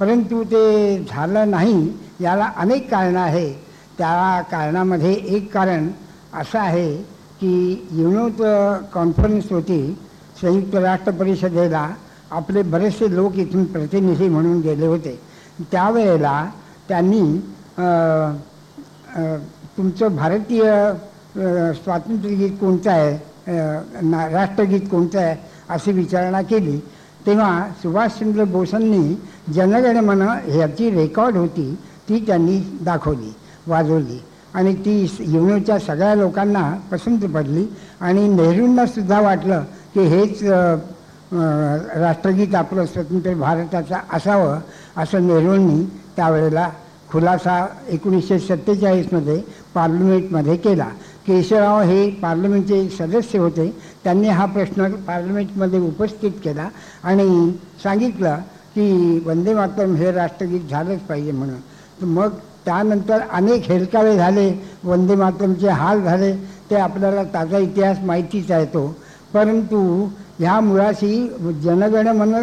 परंतु ते झालं नाही. याला अनेक कारणं आहे. त्या कारणामध्ये एक कारण असं आहे की युनोत कॉन्फरन्स होती संयुक्त राष्ट्र परिषदेला आपले बरेचसे लोक इथून प्रतिनिधी म्हणून गेले होते. त्यावेळेला त्यांनी तुमचं भारतीय स्वातंत्र्यगीत कोणतं आहे? ना राष्ट्रगीत कोणतं आहे? अशी विचारणा केली. तेव्हा सुभाषचंद्र बोसांनी जनगणमन ह्याची रेकॉर्ड होती ती त्यांनी दाखवली वाजवली. आणि ती युनोच्या सगळ्या लोकांना पसंत पडली. आणि नेहरूंना सुद्धा वाटलं की हेच राष्ट्रगीत आपलं स्वतंत्र भारताचं असावं असं नेहरूंनी त्यावेळेला खुलासा एकोणीसशे सत्तेचाळीसमध्ये पार्लमेंटमध्ये केला. केशवराव हे पार्लमेंटचे सदस्य होते. त्यांनी हा प्रश्न पार्लमेंटमध्ये उपस्थित केला आणि सांगितलं की वंदे मातरम हे राष्ट्रगीत झालंच पाहिजे म्हणून. मग त्यानंतर अनेक हेरकावे झाले वंदे मातरमचे हाल झाले ते आपल्याला ताजा इतिहास माहितीच आहे तो. परंतु ह्या मुळाशी जनगणमन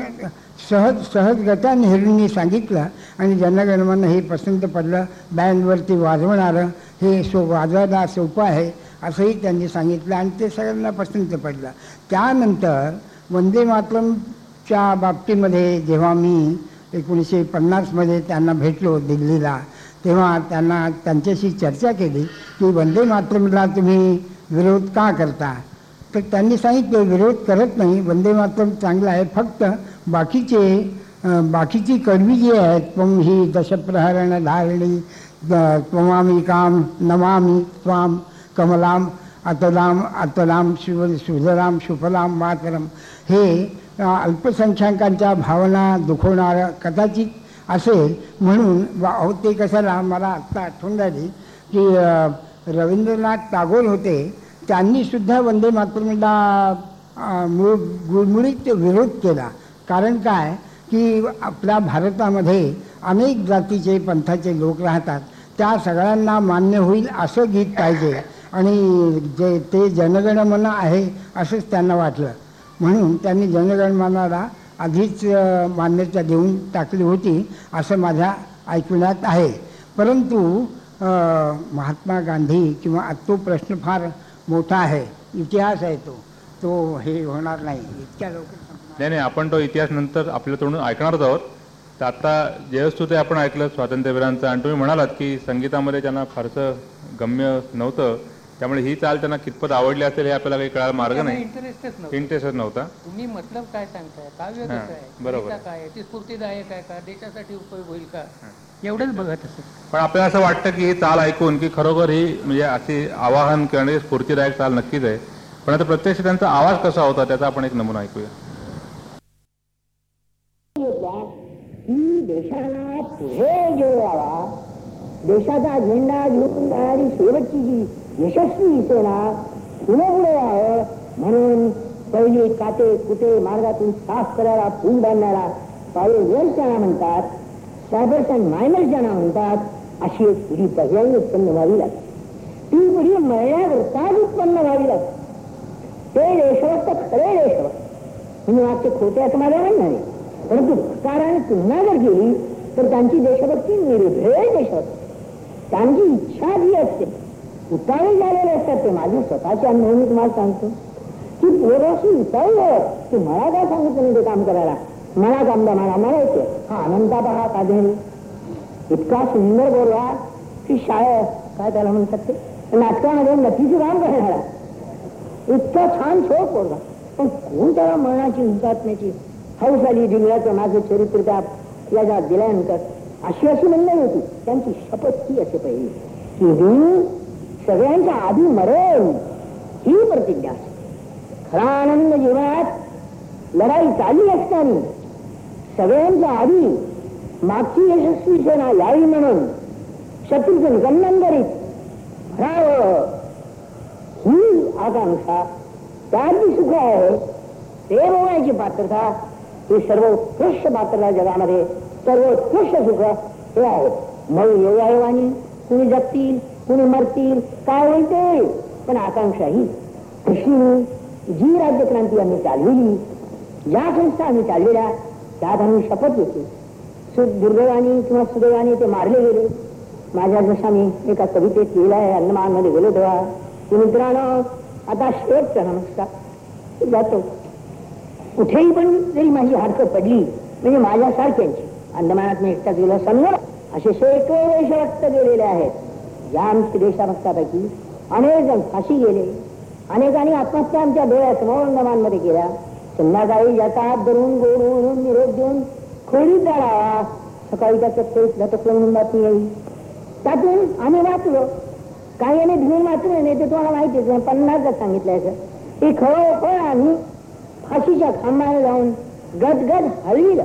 सहज सहजगता नेहरूंनी सांगितलं आणि जनगणमन हे पसंत पडलं बँडवरती वाजवणारं हे सो वाजवायला सोपं आहे असंही त्यांनी सांगितलं आणि ते सगळ्यांना पसंत पडलं. त्यानंतर वंदे मातरमच्या बाबतीमध्ये जेव्हा मी एकोणीसशे पन्नासमध्ये त्यांना भेटलो दिल्लीला तेव्हा त्यांना त्यांच्याशी चर्चा केली की वंदे मातरमला तुम्ही विरोध का करता? तर त्यांनी सांगितलं विरोध करत नाही वंदे मातरम चांगलं आहे फक्त बाकीचे बाकीची कडवी जी आहेत त्वम ही दशप्रहरण धारणी त्वमामी काम नमामी त्वाम कमलाम अतलाम अतलाम शिव सुधराम शुफलाम मातरम हे अल्पसंख्याकांच्या भावना दुखवणारं कदाचित असेल म्हणून वा- ते कशाला मला आत्ता आठवण झाली की रवींद्रनाथ टागोर होते त्यांनी सुद्धा वंदे मातरमला मूळ गुळमुळीत विरोध केला. कारण काय? की आपल्या भारतामध्ये अनेक जातीचे पंथाचे लोक राहतात. त्या सगळ्यांना मान्य होईल असं गीत पाहिजे. आणि जे ते जनगणमन आहे असंच त्यांना वाटलं. म्हणून त्यांनी जनगणमनाला आधीच मान्यता देऊन टाकली होती असं माझ्या ऐकण्यात आहे. परंतु महात्मा गांधी किंवा तो प्रश्न फार मोठा आहे इतिहास आहे तो तो हे होणार नाही. इतक्या लवकर नाही नाही आपण तो इतिहास नंतर आपल्या तोंडून ऐकणारच आहोत. तर आता जयस्तू ते आपण ऐकलं स्वातंत्र्यवीरांचं आणि तुम्ही म्हणालात की संगीतामध्ये त्यांना फारसं गम्य नव्हतं. त्यामुळे ही चाल त्यांना कितपत आवडली असेल हे आपल्याला काही कळायला मार्ग नाही. इंटरेस्टच नव्हतं. इंटरेस्टच नव्हता. तुम्ही मतलब काय सांगताय? काव्य कसं हां, आहे बरोबर. काय आहे? ती स्फूर्तीदायक आहे का? देशासाठी उपयोग होईल का? एवढंच बघत असत पण आपल्याला असं वाटतं की ही चाल ऐकून की खरोखर ही म्हणजे अशी आवाहन करणारी स्फूर्तीदायक चाल नक्कीच आहे. पण आता प्रत्यक्ष त्यांचा आवाज कसा होता त्याचा आपण एक नमुना ऐकूया. की देशाला पुढे देशाचा झेंडा घेऊन जाणारी शेवटची जी यशस्वी सेना पुढे आहे म्हणून पहिली काटे कुटे मार्गातून साफ करायला पूल बांधणारा पायवेल ज्यांना म्हणतात सॅबर्स अँड मायनर्स ज्यांना म्हणतात अशी एक पिढी पहिल्यांदा उत्पन्न व्हावी लागते. ती पिढी मळण्याकरताच उत्पन्न व्हावी लागते? ते देशभक्त खरे देशभक्त. म्हणजे वाक्य खोटे असं माझ्या म्हणणं नाही. परंतु कारण तुलना जर केली तर त्यांची देशभक्ती निर्भेळ देशभक्ती. त्यांची इच्छा जी असते उतावळी झालेले असतात ते. माझी स्वतःची अनुभव मी तुम्हाला सांगतो. की पोराशी उताळलं की मला काय सांगितलं ते काम करायला? मला काम द्या मला मला येते. हा अनंता पहा कादेरी. इतका सुंदर बोलला की शाळा काय त्याला म्हणतात ते नाटकामध्ये नक्कीच काम करणारा. इतका छान शोक बोलला पण कोण त्याला मरणाची हिंसात्म्याची हौस आली दुनियाचं माझं चरित्र त्या याच्या दिल्यानंतर. अशी अशी म्हणणं होती. त्यांची शपथ ही असे पहिली. की मी सगळ्यांच्या आधी मरण ही प्रतिज्ञा असते. खरा आनंद जीवनात लढाई चालली असताना सगळ्यांच्या आधी मागची यशस्वी सेना यावी म्हणून शत्रूचं निकंदन करीत भरावं ही आकांक्षा त्यातली सुख आहे ते भोगायची पात्रता ही सर्वोत्कृष्ट पात्रता जगामध्ये सर्वोत्कृष्ट सुख हे आहे मग योगायोगाने कुणी जगतील कुणी मरतील काय होईल ते? पण आकांक्षा ही. कृष्णीने जी राज्यक्रांती आम्ही चालविली ज्या संस्था आम्ही चालविल्या त्यात आम्ही शपथ घेतली. सु दुर्दैवाने किंवा सुदैवाने ते मारले गेले. माझ्या जशा मी एका कवितेत लिहिला आहे अंदमानमध्ये गेलो तेव्हा की मित्रांनो आता शेवटचा नमस्कार. जातो. कुठेही पण जरी माझी हाडकं पडली म्हणजे माझ्यासारख्यांची अंदमानात मी एकटाच गेलो समजा असे शेकडो देशभक्त गेलेले आहेत. या आमची देशभक्तापैकी अनेक जण फाशी गेले. अनेकांनी आत्महत्या आमच्या डोळ्यासमोर अंदमानमध्ये केल्या. संध्याकाळी याचा हात धरून गोड ओढून निरोप देऊन खोलीत जाळावा सकाळी त्याचं तेच लटकलं म्हणून बातमी येईल त्यातून आम्ही वाचलो. काही आणि धुवून वाचलो नाही ते तुम्हाला माहितीच पन्नास पन्नासच सांगितलं असं हे खरोखर आम्ही फाशीच्या खांबाला जाऊन गदगद हलविलं.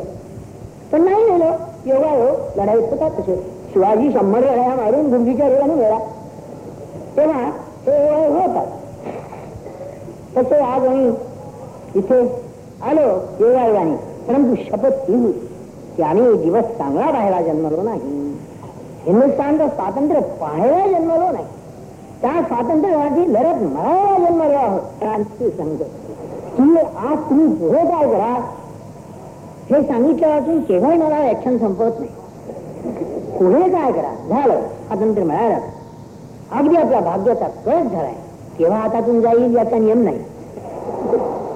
पण नाही नेलो योगा हो लढाईत होता तसे. शिवाजी शंभर लढाया मारून गुंगीच्या रोगाने गेला तेव्हा हे होतात. तसे आज आम्ही इथे आलो योगायोगाने परंतु शपथ ही की आम्ही दिवस चांगला पाहायला जन्मलो नाही. हिंदुस्थानचं स्वातंत्र्य पाहायला जन्मलो नाही. त्या स्वातंत्र्यासाठी लढत मरायला जन्मलो आहोत क्रांती संघ. की आज तुम्ही पुढे काय करा हे सांगितल्यापासून वाचून केव्हाही मला व्याख्यान संपवत नाही. पुढे काय करा? झालं. स्वातंत्र्य मिळालं अगदी आपल्या भाग्याचा कळत झालाय. केव्हा हातातून जाईल याचा नियम नाही.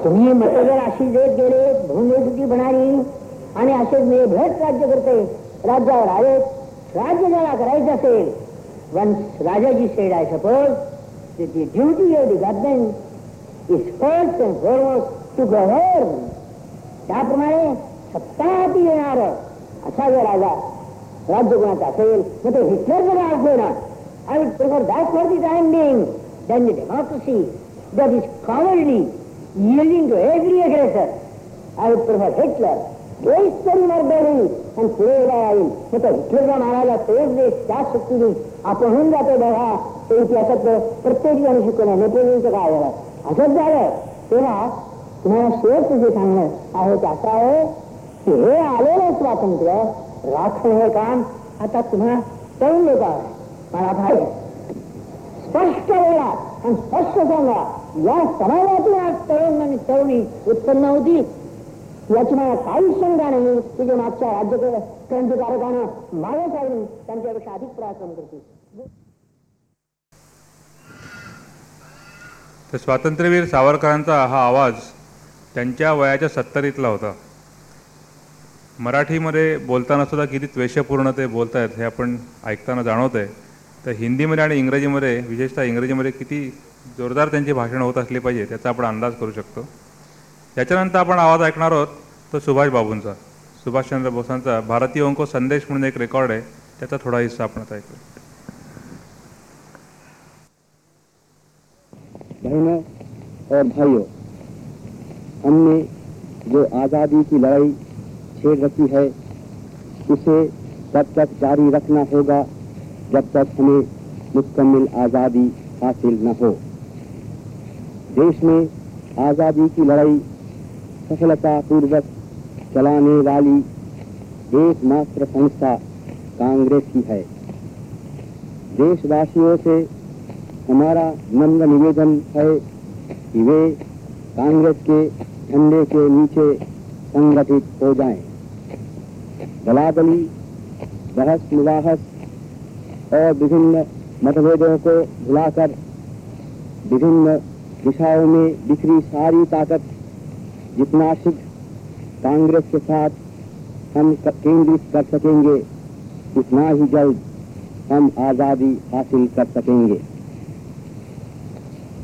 तुम्ही मत जर अशी देत गेले भूमिसुटी बनारी आणि असेच भेट राज्य करते. राज्यावर आले राज्य ज्याला करायचं असेल once Rajaji said I suppose the duty of the government is first and foremost to govern. त्याप्रमाणे सत्ता हाती येणार. असा जर राजा राज्य कोणाचा असेल मग ते हिटलर जर असले ना आणि prefer that for the time being the democracy that is commonly yielding to every aggressor. I would prefer Hitler. देश तरी मर्द आणि पुढे राहील. मग तो हिटलरचा मारायला तोच देश त्याच शक्तीने आपण होऊन जातो बघा. ते इतिहासातलं प्रत्येक जण शिकवलं नेपोलियनचं काय झालं असंच झालं. तेव्हा तुम्हाला शेवटचं जे सांगणं आहे ते असं आहे की हे आलेलं स्वातंत्र्य राखण हे काम? आता तुम्हा तरुण लोकांवर मला पाहिजे स्पष्ट बोला आणि स्पष्ट सांगा या समाजातून आज तरुण आणि तरुणी उत्पन्न होती याची मला काही शंका नाही की मागच्या राज्य क्रांतिकारकानं मागे सावरून त्यांच्यापेक्षा अधिक पराक्रम करतील तर स्वातंत्र्यवीर सावरकरांचा हा आवाज त्यांच्या वयाच्या सत्तरीतला होता. मराठीमध्ये बोलताना सुद्धा किती द्वेषपूर्ण ते बोलत आहेत हे आपण ऐकताना जाणवत आहे तर हिंदीमध्ये आणि इंग्रजीमध्ये विशेषतः इंग्रजीमध्ये किती जोरदार त्यांची भाषणं होत असली पाहिजे त्याचा आपण अंदाज करू शकतो. याच्यानंतर आपण आवाज ऐकणार आहोत तो सुभाष बाबूंचा. सुभाषचंद्र बोसांचा भारतीय अंको संदेश म्हणून एक रेकॉर्ड आहे त्याचा थोडा हिस्सा आपण आता ऐकू बहनों और भाइयों हमने जो आज़ादी की लड़ाई छेड़ रखी है, उसे तब तक जारी रखना होगा जब तक हमें मुकम्मल आज़ादी हासिल न हो देश में आज़ादी की लड़ाई सफलतापूर्वक चलाने वाली एकमात्र संस्था कांग्रेस की है देशवासियों से हमारा नम्र निवेदन है कि वे कांग्रेस के झंडे के नीचे संगठित हो जाएँ। दलादली, बहस मुबाहस और विभिन्न मतभेदों को भुलाकर, विभिन्न दिशाओं में बिखरी सारी ताकत जितना शीघ्र कांग्रेस के साथ हम केंद्रित कर सकेंगे, उतना ही जल्द हम आज़ादी हासिल कर सकेंगे।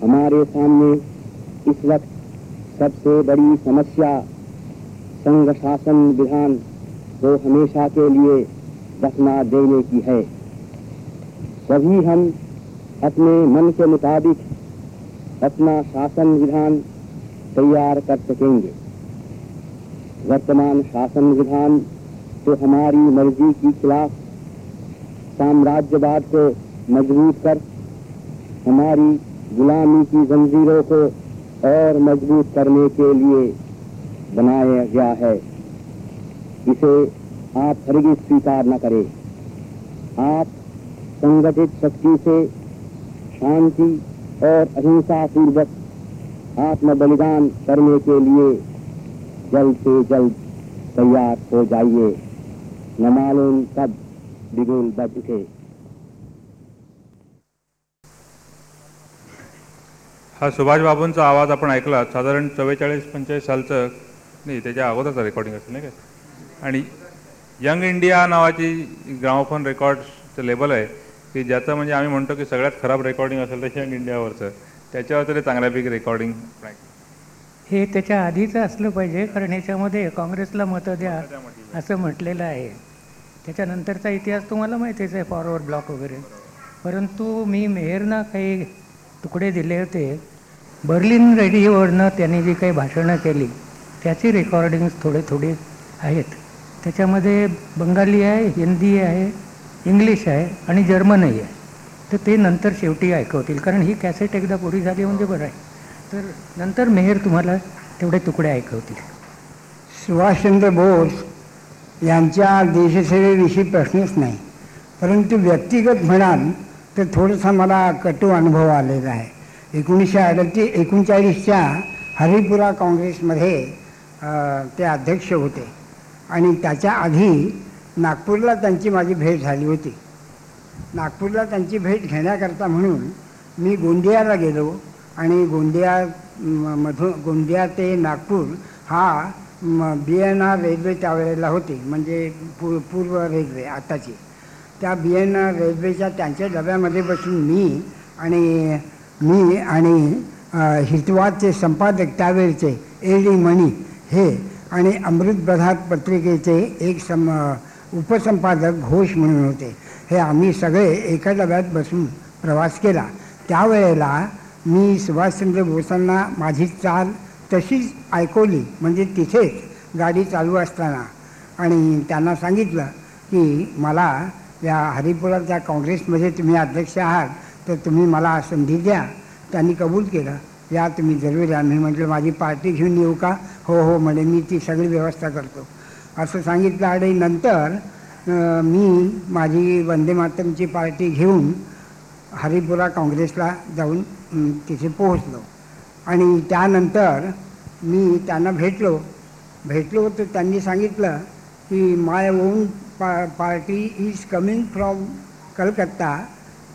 हमारे सामने इस वक्त सबसे बड़ी समस्या संघ शासन विधान को हमेशा के लिए दफना देने की है। तभी हम अपने मन के मुताबिक अपना शासन विधान तैयार कर सकेंगे। वर्तमान शासन विधान तो हमारी मर्ज़ी के खिलाफ साम्राज्यवाद को मज़बूत कर, हमारी गुलामी की जंजीरों को और मज़बूत करने के लिए बनाया गया है। इसे आप हरगिज स्वीकार न करें। आप संगठित शक्ति से शांति और अहिंसा पूर्वक आत्म बलिदान करने के लिए जल्द से जल्द तैयार हो जाइए। न मालूम कब बिगुल बज उठे। हा, सुभाष बाबूंचा आवाज़ आपण ऐकला साधारण चव्वेचाळीस पंचेचाळीस सालचं नाही, त्याच्या अगोदरचा रेकॉर्डिंग असेल नाही का? आणि यंग इंडिया नावाची ग्रामोफोन रेकॉर्डचं लेबल आहे की ज्याचं म्हणजे आम्ही म्हणतो की सगळ्यात खराब रेकॉर्डिंग असेल तर यंग इंडियावरचं. त्याच्यावर तरी चांगल्यापैकी रेकॉर्डिंग हे त्याच्या आधीचं असलं पाहिजे कारण ह्याच्यामध्ये काँग्रेसला मतं द्या असं म्हटलेलं आहे. त्याच्यानंतरचा इतिहास तुम्हाला माहितीच आहे फॉरवर्ड ब्लॉक वगैरे. परंतु मी मेहरना काही तुकडे दिले होते. बर्लिन रेडिओवरनं त्यांनी जी काही भाषणं केली त्याची रेकॉर्डिंग्स थोडे थोडे आहेत. त्याच्यामध्ये बंगाली आहे हिंदी आहे इंग्लिश आहे आणि जर्मनही आहे. तर ते नंतर शेवटी ऐकवतील. कारण ही कॅसेट एकदा पुरी झाली म्हणजे बरं आहे. तर नंतर मेहर तुम्हाला तेवढे तुकडे ऐकवतील. सुभाषचंद्र बोस यांच्या देशसेवेविषयी प्रश्नच नाही. परंतु व्यक्तिगत म्हणाल तर थोडासा मला कटू अनुभव आलेला आहे. एकोणीसशे अडतीस एकोणचाळीसच्या हरिपुरा काँग्रेसमध्ये ते अध्यक्ष होते. आणि त्याच्या आधी नागपूरला त्यांची माझी भेट झाली होती. नागपूरला त्यांची भेट घेण्याकरता म्हणून मी गोंदियाला गेलो आणि गोंदिया मधून गोंदिया ते नागपूर हा बी एन आर रेल्वे त्यावेळेला होती म्हणजे पू पूर्व रेल्वे आत्ताची त्या बी एन आर रेल्वेच्या त्यांच्या डब्यामध्ये बसून मी आणि मी आणि हितवादचे संपादक त्यावेळचे ए डी मणी हे आणि अमृत प्रभात पत्रिकेचे एक सम उपसंपादक घोष म्हणून होते. हे आम्ही सगळे एका डब्यात बसून प्रवास केला. त्यावेळेला मी सुभाषचंद्र बोसांना माझी चाल तशीच ऐकवली. म्हणजे तिथेच गाडी चालू असताना. आणि त्यांना सांगितलं की मला या हरिपुराच्या काँग्रेसमध्ये तुम्ही अध्यक्ष आहात तर तुम्ही मला संधी द्या. त्यांनी कबूल केलं. या तुम्ही जरूर या. मी म्हटलं माझी पार्टी घेऊन येऊ का? हो हो म्हणे. मी ती सगळी व्यवस्था करतो. असं सांगितलं आणि नंतर मी माझी वंदे मातमची पार्टी घेऊन हरिपुरा काँग्रेसला जाऊन तिथे पोहोचलो. आणि त्यानंतर मी त्यांना भेटलो. भेटलो तर त्यांनी सांगितलं की माय ओन पा party is coming from Calcutta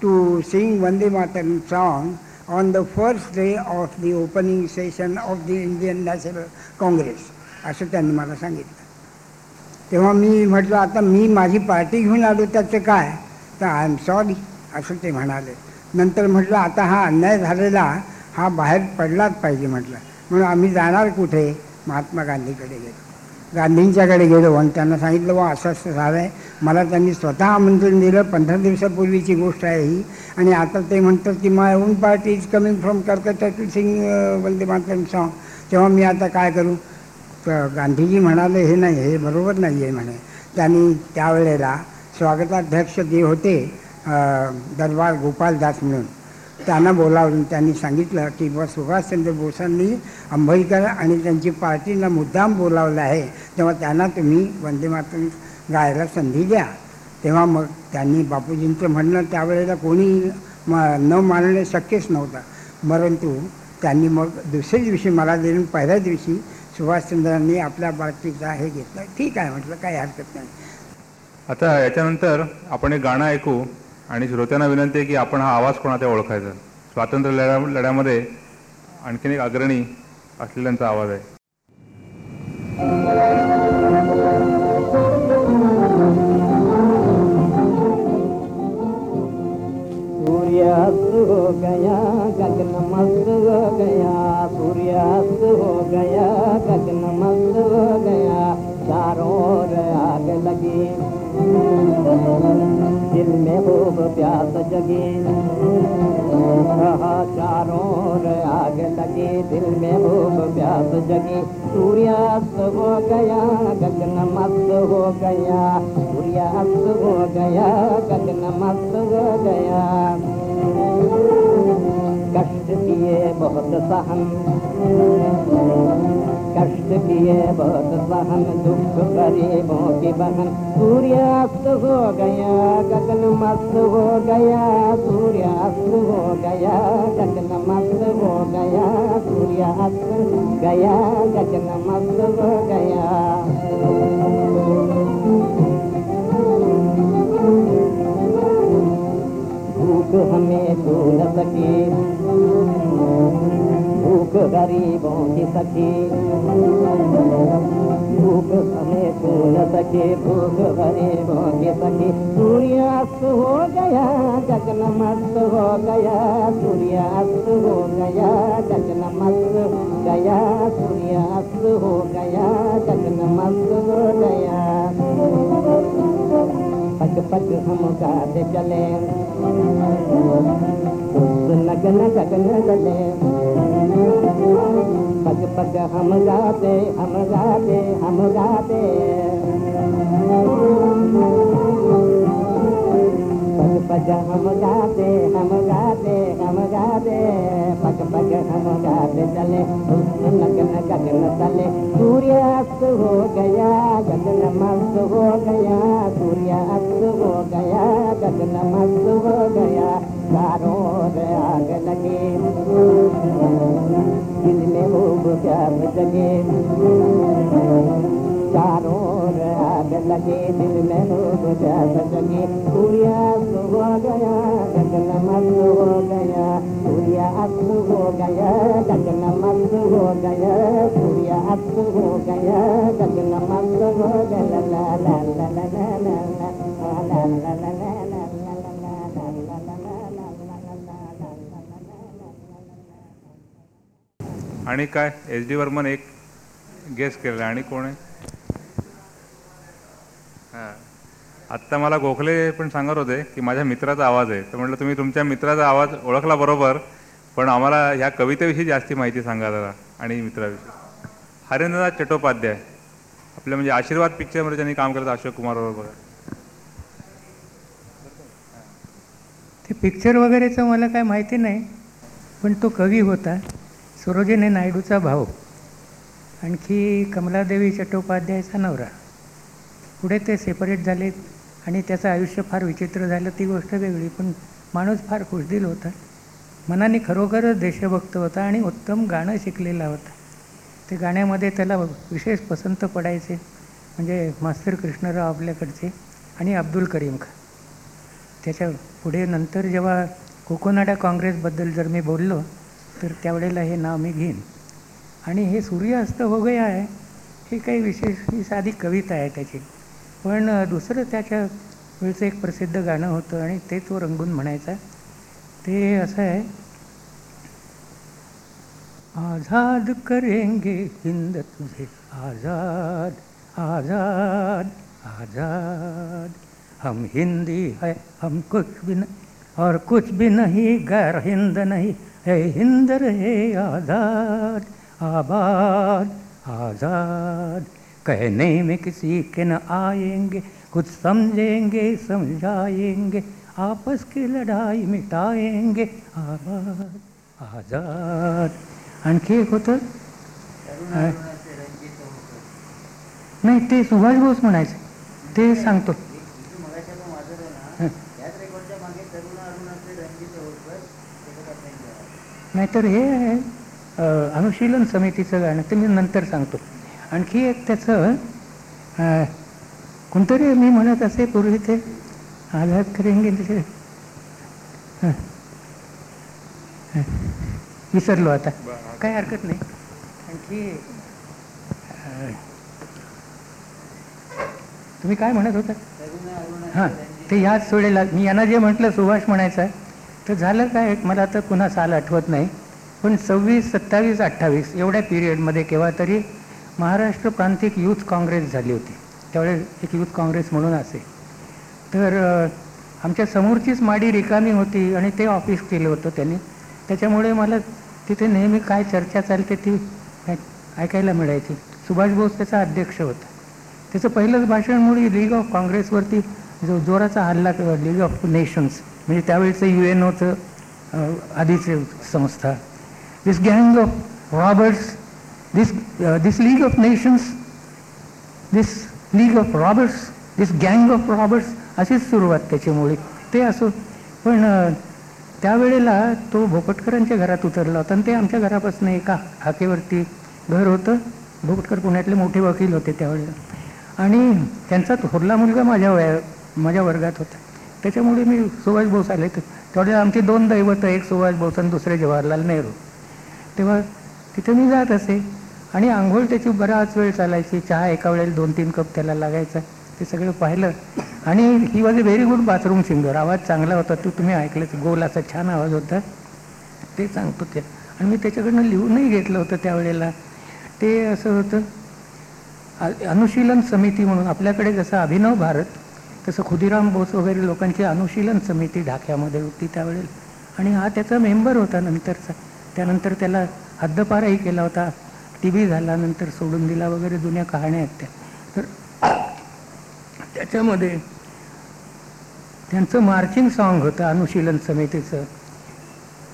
to sing Vande Mataram song on the first day of the opening session of the Indian National Congress असं त्यांनी मला सांगितलं. तेव्हा मी म्हटलं आता मी माझी पार्टी घेऊन आलो त्याचं काय? तर आय एम सॉरी असं ते म्हणाले. नंतर म्हटलं आता हा अन्याय झालेला हा बाहेर पडलाच पाहिजे म्हटलं. म्हणून आम्ही जाणार कुठे? महात्मा गांधीकडे गेलो. गांधींच्याकडे गेलो आणि त्यांना सांगितलं वा असं असं झालं आहे मला त्यांनी स्वतः आमंत्रण दिलं. पंधरा दिवसापूर्वीची गोष्ट आहे ही. आणि आता ते म्हणतात की my own party is coming from Calcutta to sing Vande Mataram song तेव्हा मी आता काय करू? तर गांधीजी म्हणाले हे नाही हे बरोबर नाही आहे म्हणे. त्यांनी त्यावेळेला स्वागताध्यक्ष जे होते दरबार गोपालदास म्हणून त्यांना बोलावून त्यांनी सांगितलं की बा सुभाषचंद्र बोसांनी अंबईकर आणि त्यांची पार्टीला मुद्दाम बोलावलं आहे. तेव्हा त्यांना तुम्ही वंदे मातरम गायला संधी द्या. तेव्हा मग त्यांनी बापूजींचं म्हणणं त्यावेळेला कोणी म न मानणं शक्यच नव्हतं. परंतु त्यांनी मग दुसऱ्या दिवशी मला देऊन पहिल्या दिवशी सुभाषचंद्रांनी आपल्या बातमीचा हे घेतलं. ठीक आहे म्हटलं काही हरकत नाही. आता याच्यानंतर आपण एक गाणं ऐकू. आणि श्रोत्यांना विनंती आहे की आपण हा आवाज कोणाचा ओळखायचा? स्वातंत्र्य लढ्या लढ्यामध्ये आणखीन एक अग्रणी असलेल्यांचा आवाज आहे. सूर्यास्त हो गया गगन मस्त हो गया सूर्यास्त हो गया गगन मस्त हो गया चारों ओर आग लगी दिल में खूब प्यास जगी चारों आग लगी। दिल में खूब प्यास जगी गगन मस्त हो गया। सूर्यास्त हो गया गगन मस्त हो गया कष्ट किए बहुत सहन। कष्ट किए बहुत सहन दुख गरीबों की बहन। सूर्यास्त हो गया गगन मस्त हो गया सूर्यास्त हो गया गगन मस्त हो गया सूर्यास्त गया गगन मस्त हो गया। भूख हमें छू सके भूख गरीबों की सखी। भूख हमें छू न सके भूख गरीबों की सखी। सूर्यास्त हो गया गगन मस्त हो गया। सूर्यास्त हो गया गगन मस्त गया। सूर्यास्त हो गया गगन मस्त हो गया लगन गगन गले पग पग हम गाते हम गाते हम गाते पग हम गाते चले उस लगन गगन तले। सूर्यास्त हो गया गगन मस्त हो गया सूर्यास्त हो गया गगन मस्त हो गया। चारों ओर आग लगे दिल में जगे। चारों ओर लगे दिल में प्यास जगे। सूर्यास्त हो गया गगन मल्ल हो गया सूर्य सूर्यास्त हो गया गगन मल्ल हो गया सूर्य सूर्यास्त हो गया गगन मल्ल हो गया ला ला ला ला ला ला ला ला ला ला आणि काय एच डी वर्मन एक गेस केलं आणि कोण आहे हां आत्ता मला गोखले पण सांगत होते की माझ्या मित्राचा आवाज आहे. तर म्हटलं तुम्ही तुमच्या मित्राचा आवाज ओळखला बरोबर पण आम्हाला ह्या कवितेविषयी जास्ती माहिती सांगा जरा आणि मित्राविषयी. हरेंद्रनाथ चट्टोपाध्याय आपल्या म्हणजे आशीर्वाद पिक्चरमध्ये त्यांनी काम केलं अशोक कुमार बरोबर ते पिक्चर वगैरेचं मला काय माहिती नाही पण तो कवी होता सरोजिनी नायडूचा भाऊ. आणखी कमलादेवी चट्टोपाध्यायचा नवरा. पुढे ते सेपरेट झालेत. आणि त्याचं आयुष्य फार विचित्र झालं ती गोष्ट वेगळी. पण माणूस फार खुशदिल होता. मनाने खरोखरच देशभक्त होता आणि उत्तम गाणं शिकलेला होता. ते गाण्यामध्ये त्याला विशेष पसंत पडायचे म्हणजे मास्तर कृष्णराव आपल्याकडचे आणि अब्दुल करीम खान. त्याच्या पुढे नंतर जेव्हा कोकोनाडा काँग्रेसबद्दल जर मी बोललो तर त्यावेळेला हे नाव मी घेईन. आणि हे सूर्यास्त हो गया आहे. ही काही विशेष ही साधी कविता आहे त्याची. पण दुसरं त्याच्या वेळचं एक प्रसिद्ध गाणं होतं आणि ते तो रंगून म्हणायचा. ते असं आहे. आझाद करेंगे हिंद तुझे आज़ाद आज़ाद आज़ाद हम हिंदी है, हम कुछ भी नहीं और कुछ भी नहीं, गैर हिंद नहीं. है हिंद रहे आज़ाद, आबाद, आज़ाद. कहने में किसी के न आएंगे कुछ समझेंगे समझाएंगे आपस की लड़ाई मिटाएंगे आबाद आज़ाद। आणखी एक होतं? नाही ते सुभाष बोस म्हणायचे ते सांगतो. नाहीतर हे अनुशीलन समितीचं गाणं ते मी नंतर सांगतो. आणखी एक त्याचं कोणतरी मी म्हणत असे पूर्वी ते आझाद करेंगे. हं. विसरलो आता काय हरकत नाही आणखी तुम्ही काय म्हणत होता हां ते ह्याच वेळेला मी यांना जे म्हटलं सुभाष म्हणायचं तर झालं काय मला तर पुन्हा साल आठवत नाही पण सव्वीस सत्तावीस अठ्ठावीस एवढ्या पिरियडमध्ये केव्हा तरी महाराष्ट्र प्रांतिक यूथ काँग्रेस झाली होती. त्यावेळेस एक यूथ काँग्रेस म्हणून असे. तर आमच्या समोरचीच माडी रिकामी होती आणि ते ऑफिस केलं होतं त्यांनी. त्याच्यामुळे मला तिथे नेहमी काय चर्चा चालते ती ऐकायला मिळायची. सुभाष बोस त्याचा अध्यक्ष होता. त्याचं पहिलंच भाषण मुळे लीग ऑफ काँग्रेसवरती जो जोराचा हल्ला लीग ऑफ नेशन्स म्हणजे त्यावेळेचं यू एन ओचं आधीचे संस्था. दिस गँग of Roberts this this league of nations this league of Roberts दिस गँग ऑफ रॉबर्ट्स अशीच सुरुवात त्याच्यामुळे. ते असो. पण त्यावेळेला तो भोपटकरांच्या घरात उतरला होता आणि ते आमच्या घरापासून एका हाकेवरती घर होतं. भोपटकर पुण्यातले मोठे वकील होते त्यावेळेला. आणि त्यांचा थोरला मुलगा माझ्या वया माझ्या वर्गात होता. त्याच्यामुळे मी सुभाष बोस आले तर त्यावेळेला आमची दोन दैवत एक सुभाष बोस आणि दुसरे जवाहरलाल नेहरू. तेव्हा तिथे मी जात असे. आणि आंघोळ त्याची बराच वेळ चालायची. चहा एका वेळेला दोन तीन कप त्याला लागायचा. ते सगळं पाहिलं. आणि he was a very good bathroom singer आवाज चांगला होता. तो तुम्ही ऐकलं गोल असा छान आवाज होता. ते सांगतो ते आणि मी त्याच्याकडनं लिहूनही घेतलं होतं त्यावेळेला ते असं होतं. अनुशीलन समिती म्हणून आपल्याकडे जसं अभिनव भारत तसं खुदिराम बोस वगैरे लोकांची अनुशीलन समिती ढाक्यामध्ये होती त्यावेळेला आणि हा त्याचा मेंबर होता नंतरचा. त्यानंतर त्याला हद्दपारही केला होता. टी व्ही झाला नंतर सोडून दिला वगैरे जुन्या कहाण्या आहेत त्या. तर त्याच्यामध्ये त्यांचं मार्चिंग सॉन्ग होतं अनुशीलन समितीचं.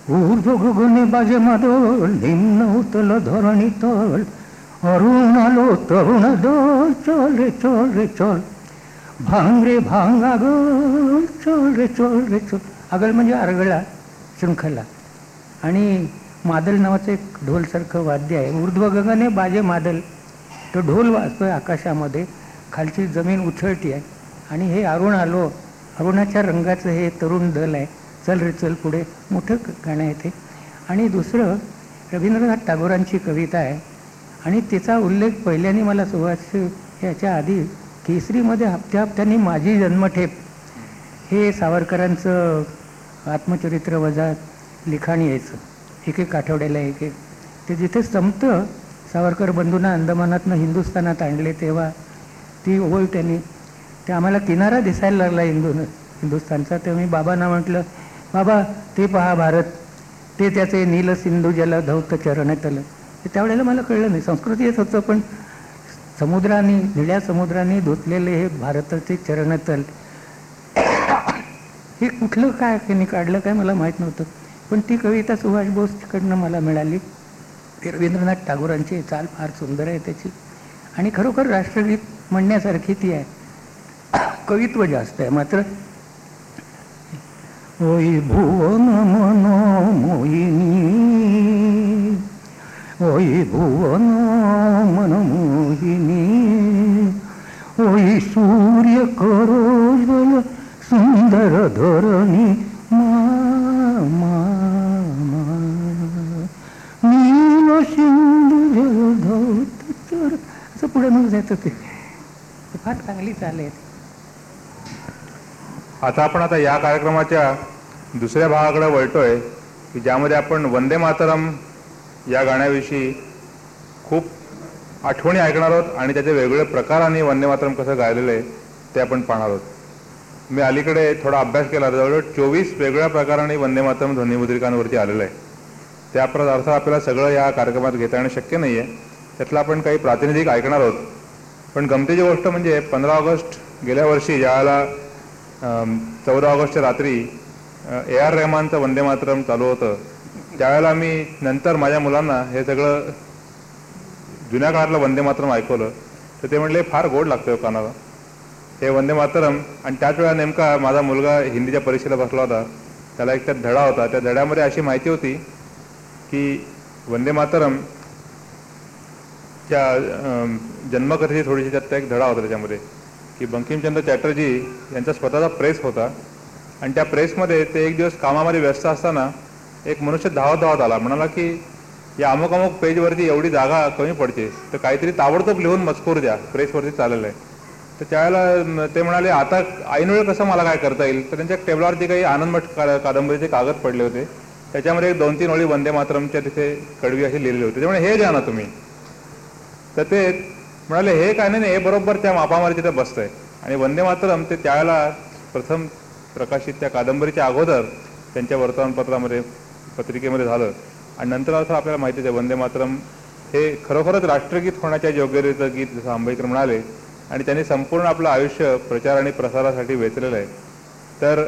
ऊर्ध्व गगने बाजे मादोल निम्न उतल धोरणी तोल अरुण आलो तरुण दोल चल रे चल रे चल. भांग रे भांग आगल चल रे चल रे चल. अगल म्हणजे आरगळा शृंखला. आणि मादल नावाचं एक ढोलसारखं वाद्य आहे. ऊर्ध्व गगने बाजे मादल. तो ढोल वाजतोय आकाशामध्ये. खालची जमीन उथळती आहे. आणि हे अरुण आलो. अरुणाच्या रंगाचं हे तरुण दल आहे. चल रे चल पुढे. मोठं गाणं आहे ते. आणि दुसरं रवींद्रनाथ टागोरांची कविता आहे. आणि तिचा उल्लेख पहिल्याने मला सुभाष याच्या आधी केसरीमध्ये हप्त्या हप्त्याने माझी जन्मठेप. हे सावरकरांचं आत्मचरित्र वजा लिखाण यायचं. एक एक आठवड्याला एक एक. ते जिथे संपतं सावरकर बंधूंना अंदमानातनं हिंदुस्थानात आणले तेव्हा ती ओळ त्यांनी ते आम्हाला किनारा दिसायला लागला हिंदू हिंदुस्थानचा. तेव्हा मी बाबांना म्हटलं बाबा ते पहा भारत. ते त्याचे नील सिंधू ज्याला धौत चरणतल ते त्यावेळेला मला कळलं नाही. संस्कृत येत होतं पण समुद्राने निळ्या समुद्राने धुतलेले हे भारताचे चरणतल हे कुठलं काय त्यांनी काढलं काय मला माहीत नव्हतं. पण ती कविता सुभाष बोसकडनं मला मिळाली. रवींद्रनाथ टागोरांची चाल फार सुंदर आहे त्याची. आणि खरोखर राष्ट्रगीत म्हणण्यासारखी ती आहे. कवित्व जास्त आहे मात्र. ओई भुवन मनो मोहिनी. ओई भुवन मन मोहिनी. ओई सूर्य करो सुंदर धरणी मा सिंधू जलधौत असं पुढे मग जायचं ते. फार चांगली चाल आहे आता आपण आता या कार्यक्रमाच्या दुसऱ्या भागाकडे वळतोय की ज्यामध्ये आपण वंदे मातरम या गाण्याविषयी खूप आठवणी ऐकणार आहोत आणि त्याचे वेगवेगळे प्रकाराने वंदे मातरम कसं गायलेलं आहे ते आपण पाहणार आहोत. मी अलीकडे थोडा अभ्यास केला. जवळजवळ चोवीस वेगळ्या प्रकाराने वंदे मातरम ध्वनिमुद्रिकांवरती आलेलं आहे. त्या अर्थ आपल्याला सगळं या कार्यक्रमात घेता येणं शक्य नाही आहे त्यातलं आपण काही प्रातिनिधिक ऐकणार आहोत. पण गमतीची गोष्ट म्हणजे पंधरा ऑगस्ट गेल्या वर्षी ज्यावेळेला चौदा ऑगस्टच्या रात्री ए आर रेहमानचं वंदे मातरम चालू होतं त्यावेळेला मी नंतर माझ्या मुलांना हे सगळं जुन्या काळातलं वंदे मातरम ऐकवलं. तर ते म्हणले फार गोड लागतं हो कानाला. हे वंदे मातरम. आणि त्याच वेळा नेमका माझा मुलगा हिंदीच्या परीक्षेला बसला होता. त्याला एक त्यात धडा होता. त्या धड्यामध्ये अशी माहिती होती की वंदे मातरम च्या जन्मकथेची थोडीशी त्यात एक धडा होता त्याच्यामध्ये की बंकिमचंद्र चॅटर्जी यांचा स्वतःचा प्रेस होता. आणि त्या प्रेसमध्ये ते एक दिवस कामामध्ये व्यस्त असताना एक मनुष्य धावत धावत आला. म्हणाला की या अमुक अमुक पेजवरती एवढी जागा कमी पडते. तर काहीतरी ताबडतोब लिहून मजकूर द्या. प्रेसवरती चालेल आहे. तर त्यावेळेला ते म्हणाले आता ऐनवेळ कसं मला काय करता येईल? तर त्यांच्या टेबलावरती काही आनंदमठ का कादंबरीचे कागद पडले होते. त्याच्यामध्ये एक दोन तीन ओळी वंदे मातरमच्या तिथे कडवी अशी लिहिलेली होती. त्यामुळे हे द्या ना तुम्ही. तर ते म्हणाले हे काय नाही हे बरोबर त्या मापामध्ये तिथे बसतंय. आणि वंदे मातरम ते त्यावेळेला प्रथम प्रकाशित त्या कादंबरीच्या अगोदर त्यांच्या वर्तमानपत्रामध्ये पत्रिकेमध्ये झालं. आणि नंतर असं आपल्याला माहितीच आहे वंदे मातरम हे खरोखरच राष्ट्रगीत होण्याच्या योग्यतेचं गीत जसं आंबेडकर म्हणाले आणि त्यांनी संपूर्ण आपलं आयुष्य प्रचार आणि प्रसारासाठी वेचलेलं आहे. तर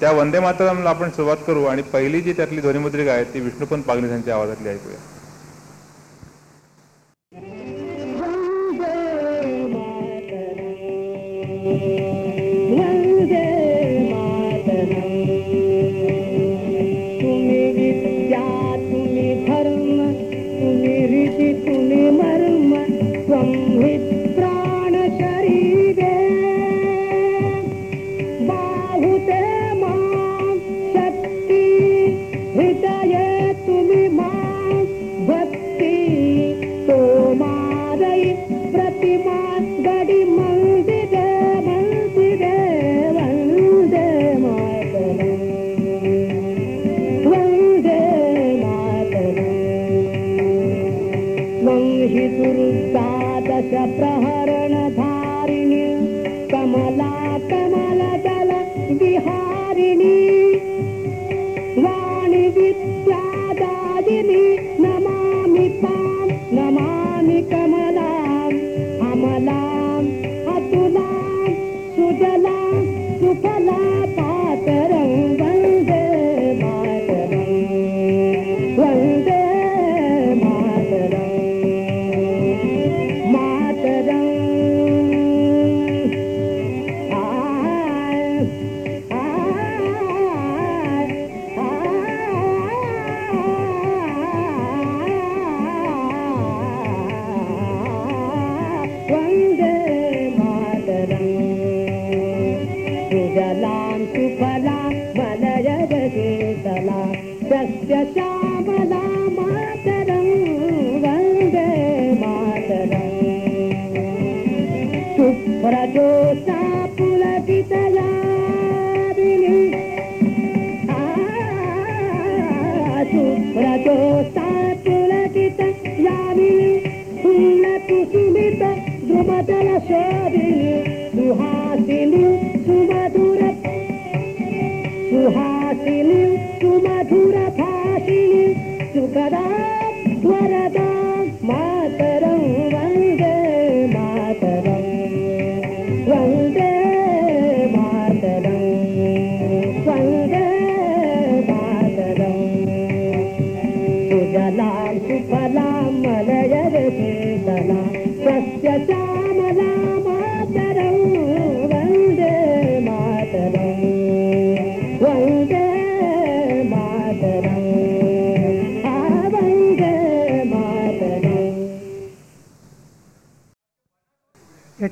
त्या वंदे मातरमला आपण सुरुवात करू आणि पहिली जी त्यातली ध्वनिमुद्रिका आहे ती विष्णुपंत पागनीस यांच्या आवाजातली ऐकूया. तुम्ही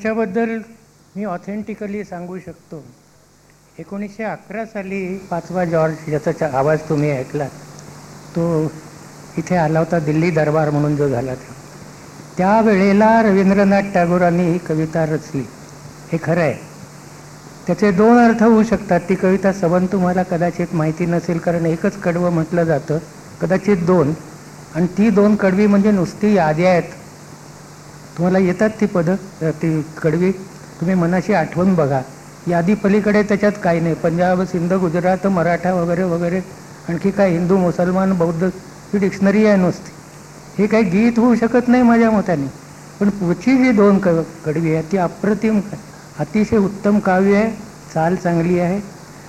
त्याच्याबद्दल मी ऑथेंटिकली सांगू शकतो. एकोणीसशे अकरा साली पाचवा जॉर्ज ज्याचा आवाज तुम्ही ऐकला तो इथे आला होता दिल्ली दरबार म्हणून जो झाला तो त्यावेळेला रवींद्रनाथ टागोरांनी ही कविता रचली. हे खरं आहे. त्याचे दोन अर्थ होऊ शकतात. ती कविता सबन तुम्हाला कदाचित माहिती नसेल कारण एकच कडवं म्हटलं जातं कदाचित दोन. आणि ती दोन कडवी म्हणजे नुसती यादी आहेत. तुम्हाला येतात ती पदं? ती कडवी? तुम्ही मनाशी आठवून बघा. यादी पलीकडे त्याच्यात काही नाही. पंजाब सिंध गुजरात मराठा वगैरे वगैरे. आणखी काय? हिंदू मुसलमान बौद्ध? ही डिक्शनरी आहे नुसती. हे काही गीत होऊ शकत नाही माझ्या मताने. पण पुढची जी दोन क कडवी आहे ती अप्रतिम अतिशय उत्तम काव्य आहे. चाल चांगली आहे.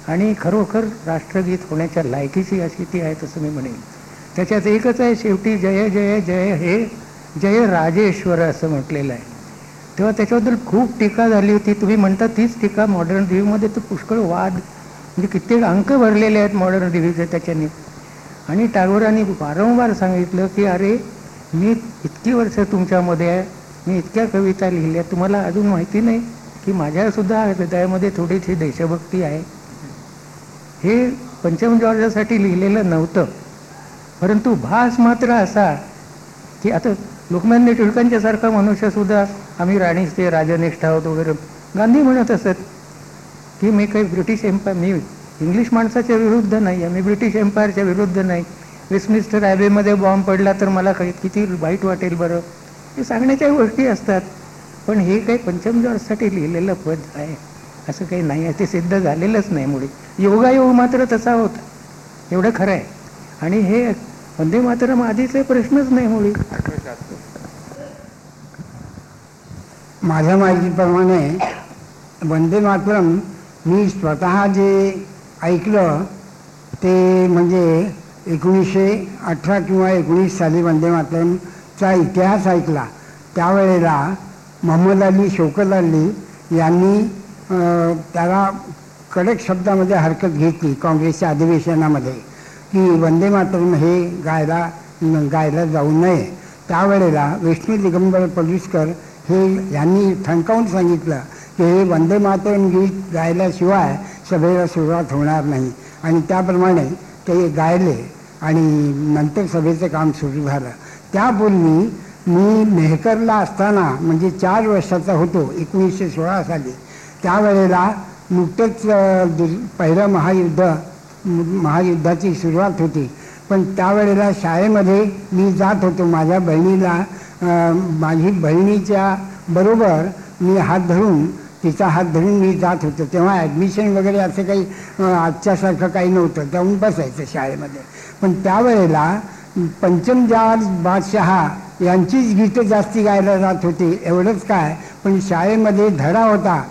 आणि खरोखर राष्ट्रगीत होण्याच्या लायकीची अशी ती आहे तसं मी म्हणेन. त्याच्यात एकच आहे शेवटी जय जय जय हे. जय राजेश्वर असं म्हटलेलं आहे. तेव्हा त्याच्याबद्दल खूप टीका झाली होती. तुम्ही म्हणता तीच टीका मॉडर्न रिव्ह्यूमध्ये तर पुष्कळ वाद म्हणजे कित्येक अंक भरलेले आहेत मॉडर्न रिव्ह्यूचे त्याच्याने. आणि टागोरांनी वारंवार सांगितलं की अरे मी इतकी वर्ष तुमच्यामध्ये आहे मी इतक्या कविता लिहिल्या तुम्हाला अजून माहिती नाही की माझ्यासुद्धा हृदयामध्ये थोडीशी देशभक्ती आहे. हे पंचम जॉर्जासाठी लिहिलेलं नव्हतं. परंतु भास मात्र असा की आता लोकमान्य टिळकांच्यासारखा मनुष्यसुद्धा आम्ही राणीच ते राजनिष्ठ आहोत वगैरे. गांधी म्हणत असत की मी काही ब्रिटिश एम्पायर मी इंग्लिश माणसाच्या विरुद्ध नाही आहे मी ब्रिटिश एम्पायरच्या विरुद्ध नाही. वेस्टमिस्टर हायवेमध्ये बॉम्ब पडला तर मला काही किती वाईट वाटेल बरं? हे सांगण्याच्या गोष्टी असतात. पण हे काही पंचम जॉर्जसाठी लिहिलेलं पद आहे. असं काही नाही आहे ते सिद्ध झालेलंच नाही मुळे. योगायोग मात्र तसा होता. एवढं खरं आहे. आणि हे वंदे मातरम आधीचे प्रश्नच नाही मुळे. माझ्या माहितीप्रमाणे वंदे मातरम मी स्वतः जे ऐकलं ते म्हणजे एकोणीसशे अठरा किंवा एकोणीस साली वंदे मातरमचा इतिहास ऐकला. त्यावेळेला मोहम्मद अली शौकत अली यांनी त्याला कडक शब्दामध्ये हरकत घेतली काँग्रेसच्या अधिवेशनामध्ये की वंदे मातरम हे गायला गायला जाऊ नये. त्यावेळेला विष्णू दिगंबर पलुसकर हे यांनी ठणकावून सांगितलं की हे वंदे मातरम गीत गायल्याशिवाय सभेला सुरुवात होणार नाही. आणि त्याप्रमाणे ते गायले आणि नंतर सभेचं काम सुरू झालं. त्यापूर्वी मी मेहकरला असताना म्हणजे चार वर्षाचा होतो एकोणीसशे सोळा साली. त्यावेळेला नुकतंच दु- पहिलं महायुद्ध महायुद्धाची सुरुवात होती. पण त्यावेळेला शाळेमध्ये मी जात होतो माझ्या बहिणीला. माझी बहिणीच्या बरोबर मी हात धरून तिचा हात धरून मी जात होतो. तेव्हा ॲडमिशन वगैरे असं काही आजच्यासारखं काही नव्हतं. जाऊन बसायचं शाळेमध्ये. पण त्यावेळेला पंचमजाज बादशहा यांचीच गीतं जास्ती गायला जात होती. एवढंच काय. पण शाळेमध्ये धडा होता.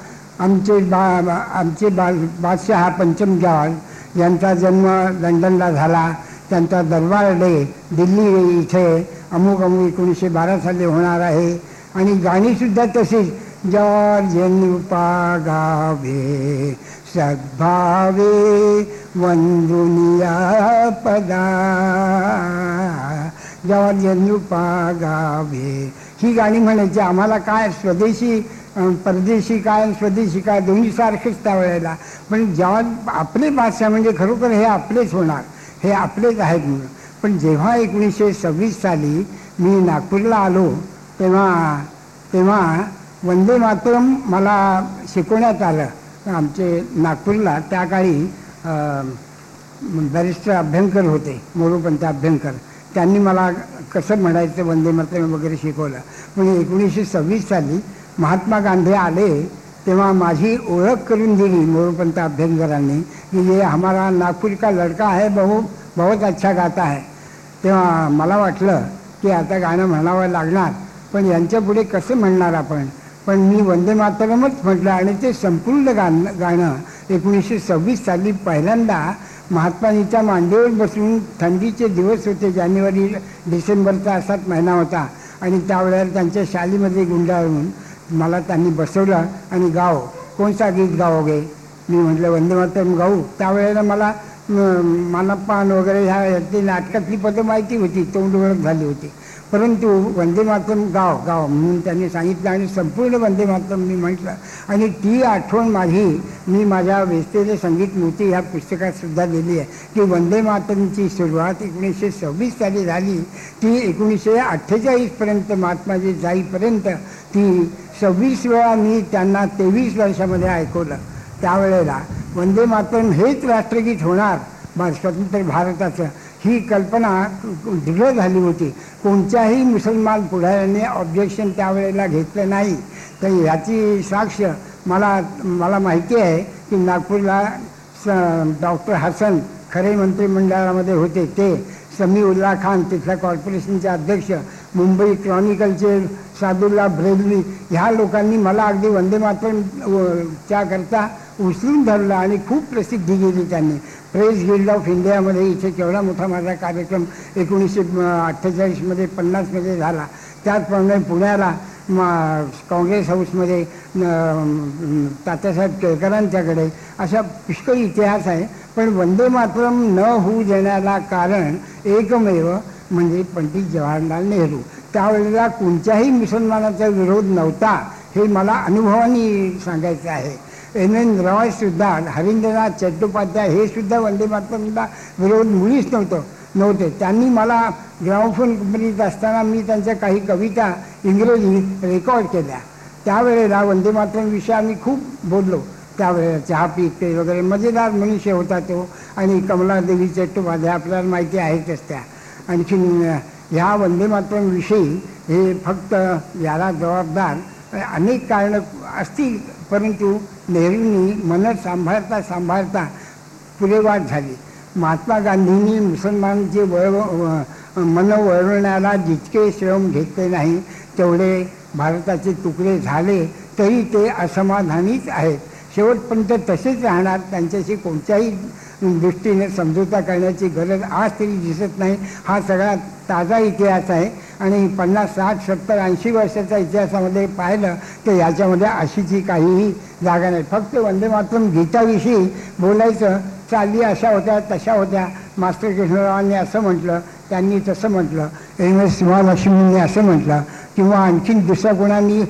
आमचे बा आमचे बा बादशहा पंचम जॉर्ज यांचा जन्म लंडनला झाला. त्यांचा दरबार डे दिल्ली इथे अमुक अमुक एकोणीसशे बारा साली होणार आहे. आणि गाणीसुद्धा तशीच. जॉर्ज गावे सद्भावे वंदुनिया पदा. जॉर्ज गावे ही गाणी म्हणायची आम्हाला काय स्वदेशी परदेशी काय स्वदेशी काय दोन्ही सारखेच त्यावेळेला. पण जेव्हा आपली भाषा म्हणजे खरोखर हे आपलेच होणार. हे आपलेच आहेत म्हणून. पण जेव्हा एकोणीसशे सव्वीस साली मी नागपूरला आलो तेव्हा तेव्हा वंदे मातरम मला शिकवण्यात आलं. आमचे नागपूरला त्या काळी बॅरिस्टर अभ्यंकर होते मोरोपंत अभ्यंकर. त्यांनी मला कसं म्हणायचं वंदे मातरम वगैरे शिकवलं. पण एकोणीसशे सव्वीस साली महात्मा गांधी आले तेव्हा माझी ओळख करून दिली मोरपंत अभ्यंकरांनी की जे हमारा नागपूर का लड़का आहे बहु बहुत अच्छा गाता है. तेव्हा मला वाटलं की आता गाणं म्हणावं लागणार पण यांच्यापुढे कसं म्हणणार आपण? पण मी वंदे मातरमच म्हटलं आणि ते संपूर्ण गाणं गाणं एकोणीसशे सव्वीस साली पहिल्यांदा महात्माजीच्या मांडीवर बसून थंडीचे दिवस होते जानेवारी डिसेंबरचा असाच महिना होता. आणि त्यावेळेला त्यांच्या शालीमध्ये गुंडाळून मला त्यांनी बसवलं आणि गाव कोणता गीत गावोगे मी म्हटलं वंदे मातरम गाऊ. त्यावेळेला मला मानपान वगैरे ह्या यातली नाटकातली पदं माहिती होती तोंड ओळख झाली होती. परंतु वंदे मातरम गाव गाव म्हणून त्यांनी सांगितलं आणि संपूर्ण वंदे मातरम मी म्हटलं. आणि ती आठवण माझी मी माझ्या वेस्टेले संगीत मूर्ती ह्या पुस्तकात सुद्धा दिली आहे की वंदे मातरमची सुरुवात एकोणीसशे सव्वीस साली झाली. ती एकोणीसशे अठ्ठेचाळीसपर्यंत महात्माजी जाईपर्यंत ती सव्वीस वेळा मी त्यांना तेवीस वर्षामध्ये ऐकवलं. त्यावेळेला वंदे मातरम हेच राष्ट्रगीत होणार भा स्वतंत्र भारताचं. ही कल्पना दृढ झाली होती. कोणत्याही मुसलमान पुढाऱ्याने ऑब्जेक्शन त्यावेळेला घेतलं नाही. तर ह्याची साक्ष मला मला माहिती आहे की नागपूरला स डॉक्टर हसन खरे मंत्रिमंडळामध्ये होते. ते समीउल्ला खान तिथल्या कॉर्पोरेशनचे अध्यक्ष मुंबई क्रॉनिकलचे सादुल्ला ब्रेलवी ह्या लोकांनी मला अगदी वंदे मातरम त्याकरता उचलून धरलं आणि खूप प्रसिद्धी गेली त्यांनी. प्रेस गिल्ड ऑफ इंडियामध्ये इथे केवढा मोठा माझा कार्यक्रम एकोणीसशे अठ्ठेचाळीसमध्ये पन्नासमध्ये झाला. त्याचप्रमाणे पुण्याला मा काँग्रेस हाऊसमध्ये तात्यासाहेब केळकरांच्याकडे अशा पुष्कळ इतिहास आहे. पण वंदे मातरम न होऊ देण्याला कारण एकमेव म्हणजे पंडित जवाहरलाल नेहरू. त्यावेळेला कोणत्याही मुसलमानाचा विरोध नव्हता हे मला अनुभवाने सांगायचं आहे. एन एन रॉयसुद्धा हरिंद्रनाथ चट्टोपाध्याय हे सुद्धा वंदे मातरमला विरोध मुळीच नव्हतं नव्हते. त्यांनी मला ग्रामोफोन कंपनीत असताना मी त्यांच्या काही कविता इंग्रजी रेकॉर्ड केल्या. त्यावेळेला वंदे मातरमविषयी आम्ही खूप बोललो. त्यावेळेला चहा पिते वगैरे मजेदार मनुष्य होता तो आणि कमलादेवी चट्टोपाध्याय आपल्याला माहिती आहेतच त्या. आणखीन ह्या वंदे हे फक्त याला जबाबदार अनेक कारणं असतील परंतु नेहरूंनी मन सांभाळता सांभाळता पुरेवाट झाली. महात्मा गांधींनी मुसलमानांचे वळ मन वळवण्याला जितके श्रम घेतले नाही तेवढे भारताचे तुकडे झाले तरी ते असमाधानीच आहेत. शेवटपर्यंत तसेच राहणार त्यांच्याशी कोणत्याही दृष्टीने समझोता करण्याची गरज आज तरी दिसत नाही. हा सगळा ताजा इतिहास आहे. आणि पन्नास साठ सत्तर ऐंशी वर्षाच्या इतिहासामध्ये पाहिलं तर याच्यामध्ये अशीची काहीही जागा नाही. फक्त वंदे मातरम गीताविषयी बोलायचं चाली अशा होत्या तशा होत्या. मास्टर कृष्णरावांनी असं म्हटलं त्यांनी तसं म्हटलं. एम एस महालक्ष्मींनी असं म्हटलं. किंवा आणखीन दुसऱ्या कोणानी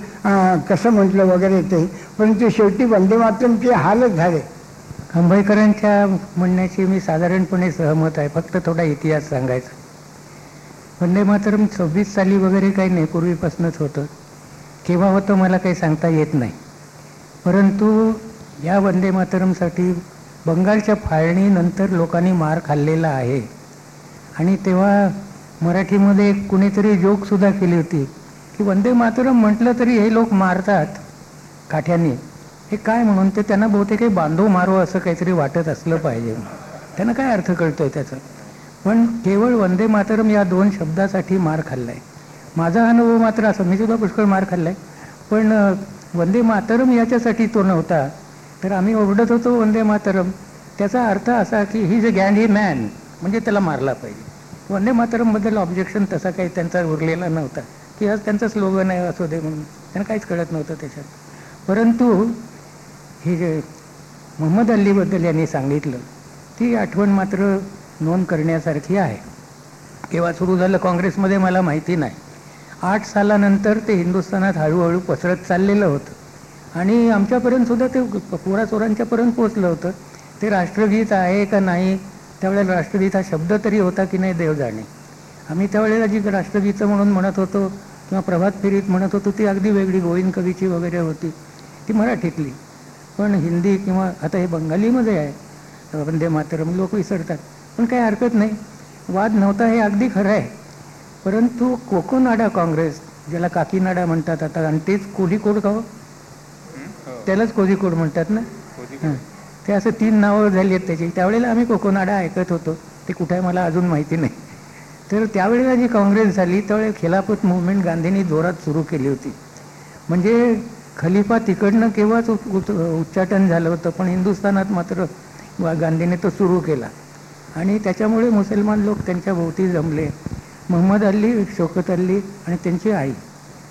कसं म्हटलं वगैरे ते. परंतु शेवटी वंदे मातरमचे हालच झाले. आंबेडकरांच्या म्हणण्याची मी साधारणपणे सहमत आहे. फक्त थोडा इतिहास सांगायचा. वंदे मातरम सव्वीस साली वगैरे काही नाही पूर्वीपासूनच होतं. केव्हा होतं मला काही सांगता येत नाही. परंतु या वंदे मातरमसाठी बंगालच्या फाळणीनंतर लोकांनी मार खाल्लेला आहे. आणि तेव्हा मराठीमध्ये कुणीतरी जोकसुद्धा केली होती की वंदे मातरम म्हटलं तरी हे लोक मारतात काठ्यांनी. हे काय म्हणून? ते त्यांना बहुतेक काही बांधव मारो असं काहीतरी वाटत असलं पाहिजे. त्यांना काय अर्थ कळतोय त्याचा? पण केवळ वंदे मातरम या दोन शब्दासाठी मार खाल्लाय. माझा अनुभव मात्र असं मी सुद्धा पुष्कळ मार खाल्लाय. पण वंदे मातरम याच्यासाठी तो नव्हता. तर आम्ही ओरडत होतो वंदे मातरम. त्याचा अर्थ असा की ही जे गॅन ही मॅन. म्हणजे त्याला मारला पाहिजे. वंदे मातरमबद्दल ऑब्जेक्शन तसा काही त्यांचा उरलेला नव्हता. की आज त्यांचा स्लोगन आहे असू दे म्हणून. त्यांना काहीच कळत नव्हतं त्याच्यात. परंतु हे जे मोहम्मद अल्लीबद्दल यांनी सांगितलं ती आठवण मात्र नोंद करण्यासारखी आहे. केव्हा सुरू झालं काँग्रेसमध्ये मला माहिती नाही. आठ सालानंतर ते हिंदुस्थानात हळूहळू पसरत चाललेलं होतं. आणि आमच्यापर्यंतसुद्धा ते पोरा चोरांच्यापर्यंत पोचलं होतं. ते राष्ट्रगीत आहे का नाही त्यावेळेला राष्ट्रगीत हा शब्द तरी होता की नाही देव जाणे. आम्ही त्यावेळेला जी राष्ट्रगीतं म्हणून म्हणत होतो किंवा प्रभात फेरीत म्हणत होतो ती अगदी वेगळी गोविंद कवीची वगैरे होती. ती मराठीतली. पण हिंदी किंवा आता हे बंगालीमध्ये आहे. वंदे मातरम लोक विसरतात. पण काही हरकत नाही. वाद नव्हता हे अगदी खरं आहे. परंतु कोकोनाडा काँग्रेस ज्याला काकीनाडा म्हणतात आता आणि तेच कोझिकोड का हो? त्यालाच कोझिकोड म्हणतात ना? हं. ते असं तीन नावं झाली आहेत त्याची. त्यावेळेला आम्ही कोकोनाडा ऐकत होतो. ते कुठे मला अजून माहिती नाही. तर त्यावेळेला जी काँग्रेस झाली त्यावेळेला खिलाफत मुवमेंट गांधींनी जोरात सुरू केली होती. म्हणजे खलिफा तिकडनं केव्हाच उच्चाटन झालं होतं पण हिंदुस्थानात मात्र गांधीने तो सुरू केला. आणि त्याच्यामुळे मुसलमान लोक त्यांच्या भोवती जमले. मोहम्मद अल्ली शौकत अल्ली आणि त्यांची आई.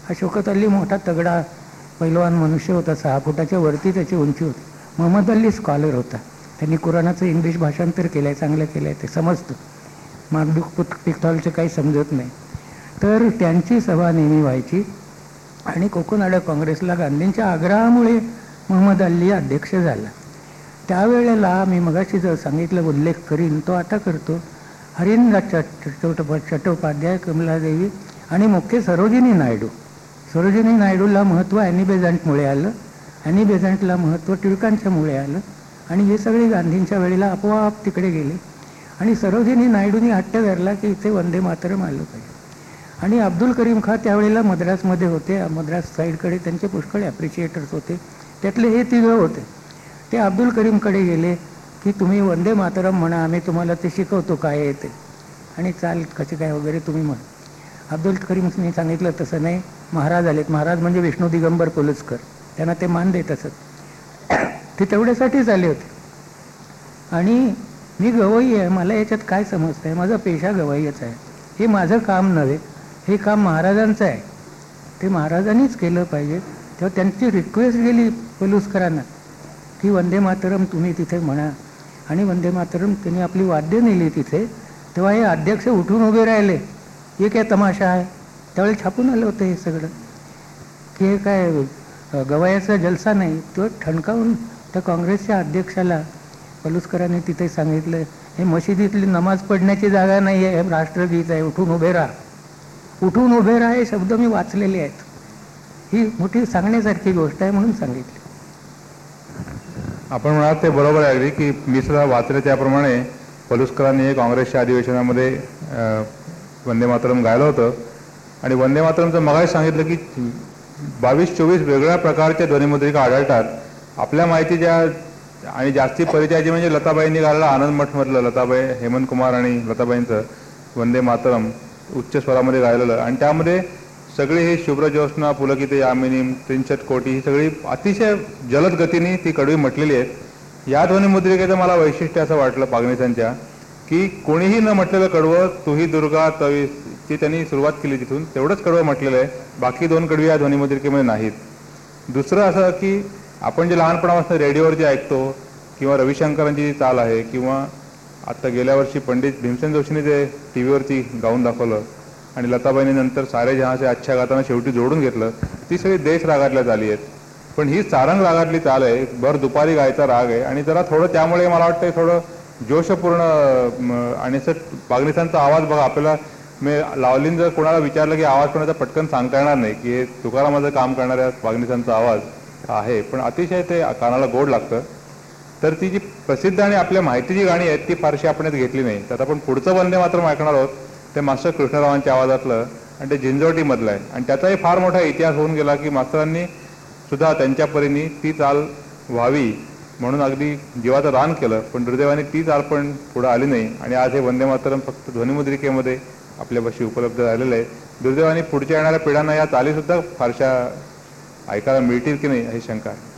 हा शौकत अल्ली मोठा तगडा पैलवान मनुष्य होता. सहा फुटाच्या वरती त्याची उंची होती. मोहम्मद अल्ली स्कॉलर होता. त्यांनी कुराणाचं इंग्लिश भाषांतर केलं आहे चांगलं केलं आहे ते समजतं. मागदुक पुत पिकथॉलचं काही समजत नाही. तर त्यांची सभा नेहमी व्हायची. आणि कोकोनाडा काँग्रेसला गांधींच्या आग्रहामुळे मोहम्मद अल्ली अध्यक्ष झाला. त्यावेळेला मी मगाशी जर सांगितलं उल्लेख करीन तो आता करतो. हरिंद्र चट चट्टोपाध्याय कमलादेवी आणि मुख्य सरोजिनी नायडू. सरोजिनी नायडूला महत्त्व ॲनी बेझंटमुळे आलं. ॲनी बेझंटला महत्त्व टिळकांच्यामुळे आलं. आणि हे सगळे गांधींच्या वेळेला आपोआप तिकडे गेले. आणि सरोजिनी नायडूंनी हट्ट धरला की इथे वंदे मातरम आलं पाहिजे. आणि अब्दुल करीम खा त्यावेळेला मद्रासमध्ये होते. मद्रास साईडकडे त्यांचे पुष्कळ ॲप्रिशिएटर्स होते. त्यातले हे तिघं होते. ते अब्दुल करीमकडे गेले की तुम्ही वंदे मातरम म्हणा आम्ही तुम्हाला ते शिकवतो काय आहे ते. आणि चाल कसे काय वगैरे तुम्ही म्हण. अब्दुल करीमने सांगितलं तसं नाही. महाराज आलेत. महाराज म्हणजे विष्णू दिगंबर कोलुसकर त्यांना ते मान देत असत. ते तेवढ्यासाठीच आले होते. आणि मी गवई आहे. मला याच्यात काय समजतं आहे माझा पेशा गवाईच आहे. हे माझं काम नव्हे. हे काम महाराजांचं आहे. ते महाराजांनीच केलं पाहिजे. तेव्हा त्यांची रिक्वेस्ट गेली पलुसकरांना. की वंदे मातरम तुम्ही तिथे म्हणा. आणि वंदे मातरम त्यांनी आपली वाद्य नेली तिथे. तेव्हा हे अध्यक्ष उठून उभे राहिले. हे काय तमाशा आहे? त्यावेळी छापून आलं होतं हे सगळं. की हे काय गवायाचा जलसा नाही तो ठणकावून त्या काँग्रेसच्या अध्यक्षाला पलुसकरांनी तिथे सांगितलं हे मशिदीतली नमाज पडण्याची जागा नाही आहे हे राष्ट्रगीत आहे उठून उभे राहा. उठून उभे राहा हे शब्द मी वाचलेले आहेत. ही मोठी सांगण्यासारखी गोष्ट आहे म्हणून सांगितली. आपण म्हणाल ते बरोबर आहे अगदी की मी सुद्धा वाचले त्याप्रमाणे पलुस्करांनी काँग्रेसच्या अधिवेशनामध्ये वंदे मातरम गायलं होतं. आणि वंदे मातरमचं मगाच सांगितलं की बावीस चोवीस वेगळ्या प्रकारच्या ध्वनिमुद्रिका आढळतात. आपल्या माहितीच्या आणि जास्ती परिचयाची म्हणजे लताबाईंनी गायला आनंद मठमधलं लताबाई हेमंत कुमार आणि लताबाईंचं वंदे मातरम. उच्च स्वरामध्ये गायलेलं. आणि त्यामध्ये सगळी हे शुभ्र ज्योत्स्ना पुलकिते यामिनी त्रिंशत कोटी ही सगळी अतिशय जलद गतीने ती कडवी म्हटलेली आहेत. या ध्वनिमुद्रिकेचं मला वैशिष्ट्य असं वाटलं पागणीसांच्या की कोणीही न म्हटलेलं कडवं तुही दुर्गा तवी ती त्यांनी सुरुवात केली तिथून. तेवढंच कडवं म्हटलेलं आहे. बाकी दोन कडवी या ध्वनिमुद्रिकेमध्ये नाहीत. दुसरं असं की आपण जे लहानपणापासून रेडिओवर जे ऐकतो किंवा रविशंकरांची जी चाल आहे किंवा आता गेल्या वर्षी पंडित भीमसेन जोशीने ते टी व्हीवरती गाऊन दाखवलं आणि लताबाईने नंतर सारे जहाच्या अच्छा गाताना शेवटी जोडून घेतलं ती सगळी देश रागातल्या चाली आहेत. पण ही सारंग रागातली चाल आहे भर दुपारी गायचा राग आहे आणि जरा थोडं त्यामुळे मला वाटतं थोडं जोशपूर्ण आणि असं पागणीसांचा आवाज बघा. आपल्याला मी लावलीन जर कोणाला विचारलं की आवाज कोणाचा पटकन सांगता येणार नाही की हे तुकारामाचं काम करणाऱ्या पागणीसांचा आवाज आहे. पण अतिशय ते कानाला गोड लागतं. तर ती जी प्रसिद्ध आणि आपल्या माहितीची गाणी आहेत ती फारशी आपण घेतली नाही. तर आपण पुढचं वंदे मात्र ऐकणार आहोत. ते मास्टर कृष्णरावांच्या आवाजातलं आणि ते झिंजवटीमधलं आहे. आणि त्याचाही फार मोठा इतिहास होऊन गेला की मास्तरांनी सुद्धा त्यांच्या परीने ती चाल व्हावी म्हणून अगदी जीवाचं रान केलं. पण दुर्दैवाने ती चाल पण पुढं आली नाही. आणि आज हे वंदे मातरम फक्त ध्वनिमुद्रिकेमध्ये आपल्यापाशी उपलब्ध झालेलं आहे. दुर्दैवाने पुढच्या येणाऱ्या पिढ्यांना या चालीसुद्धा फारशा ऐकायला मिळतील की नाही ही शंका आहे.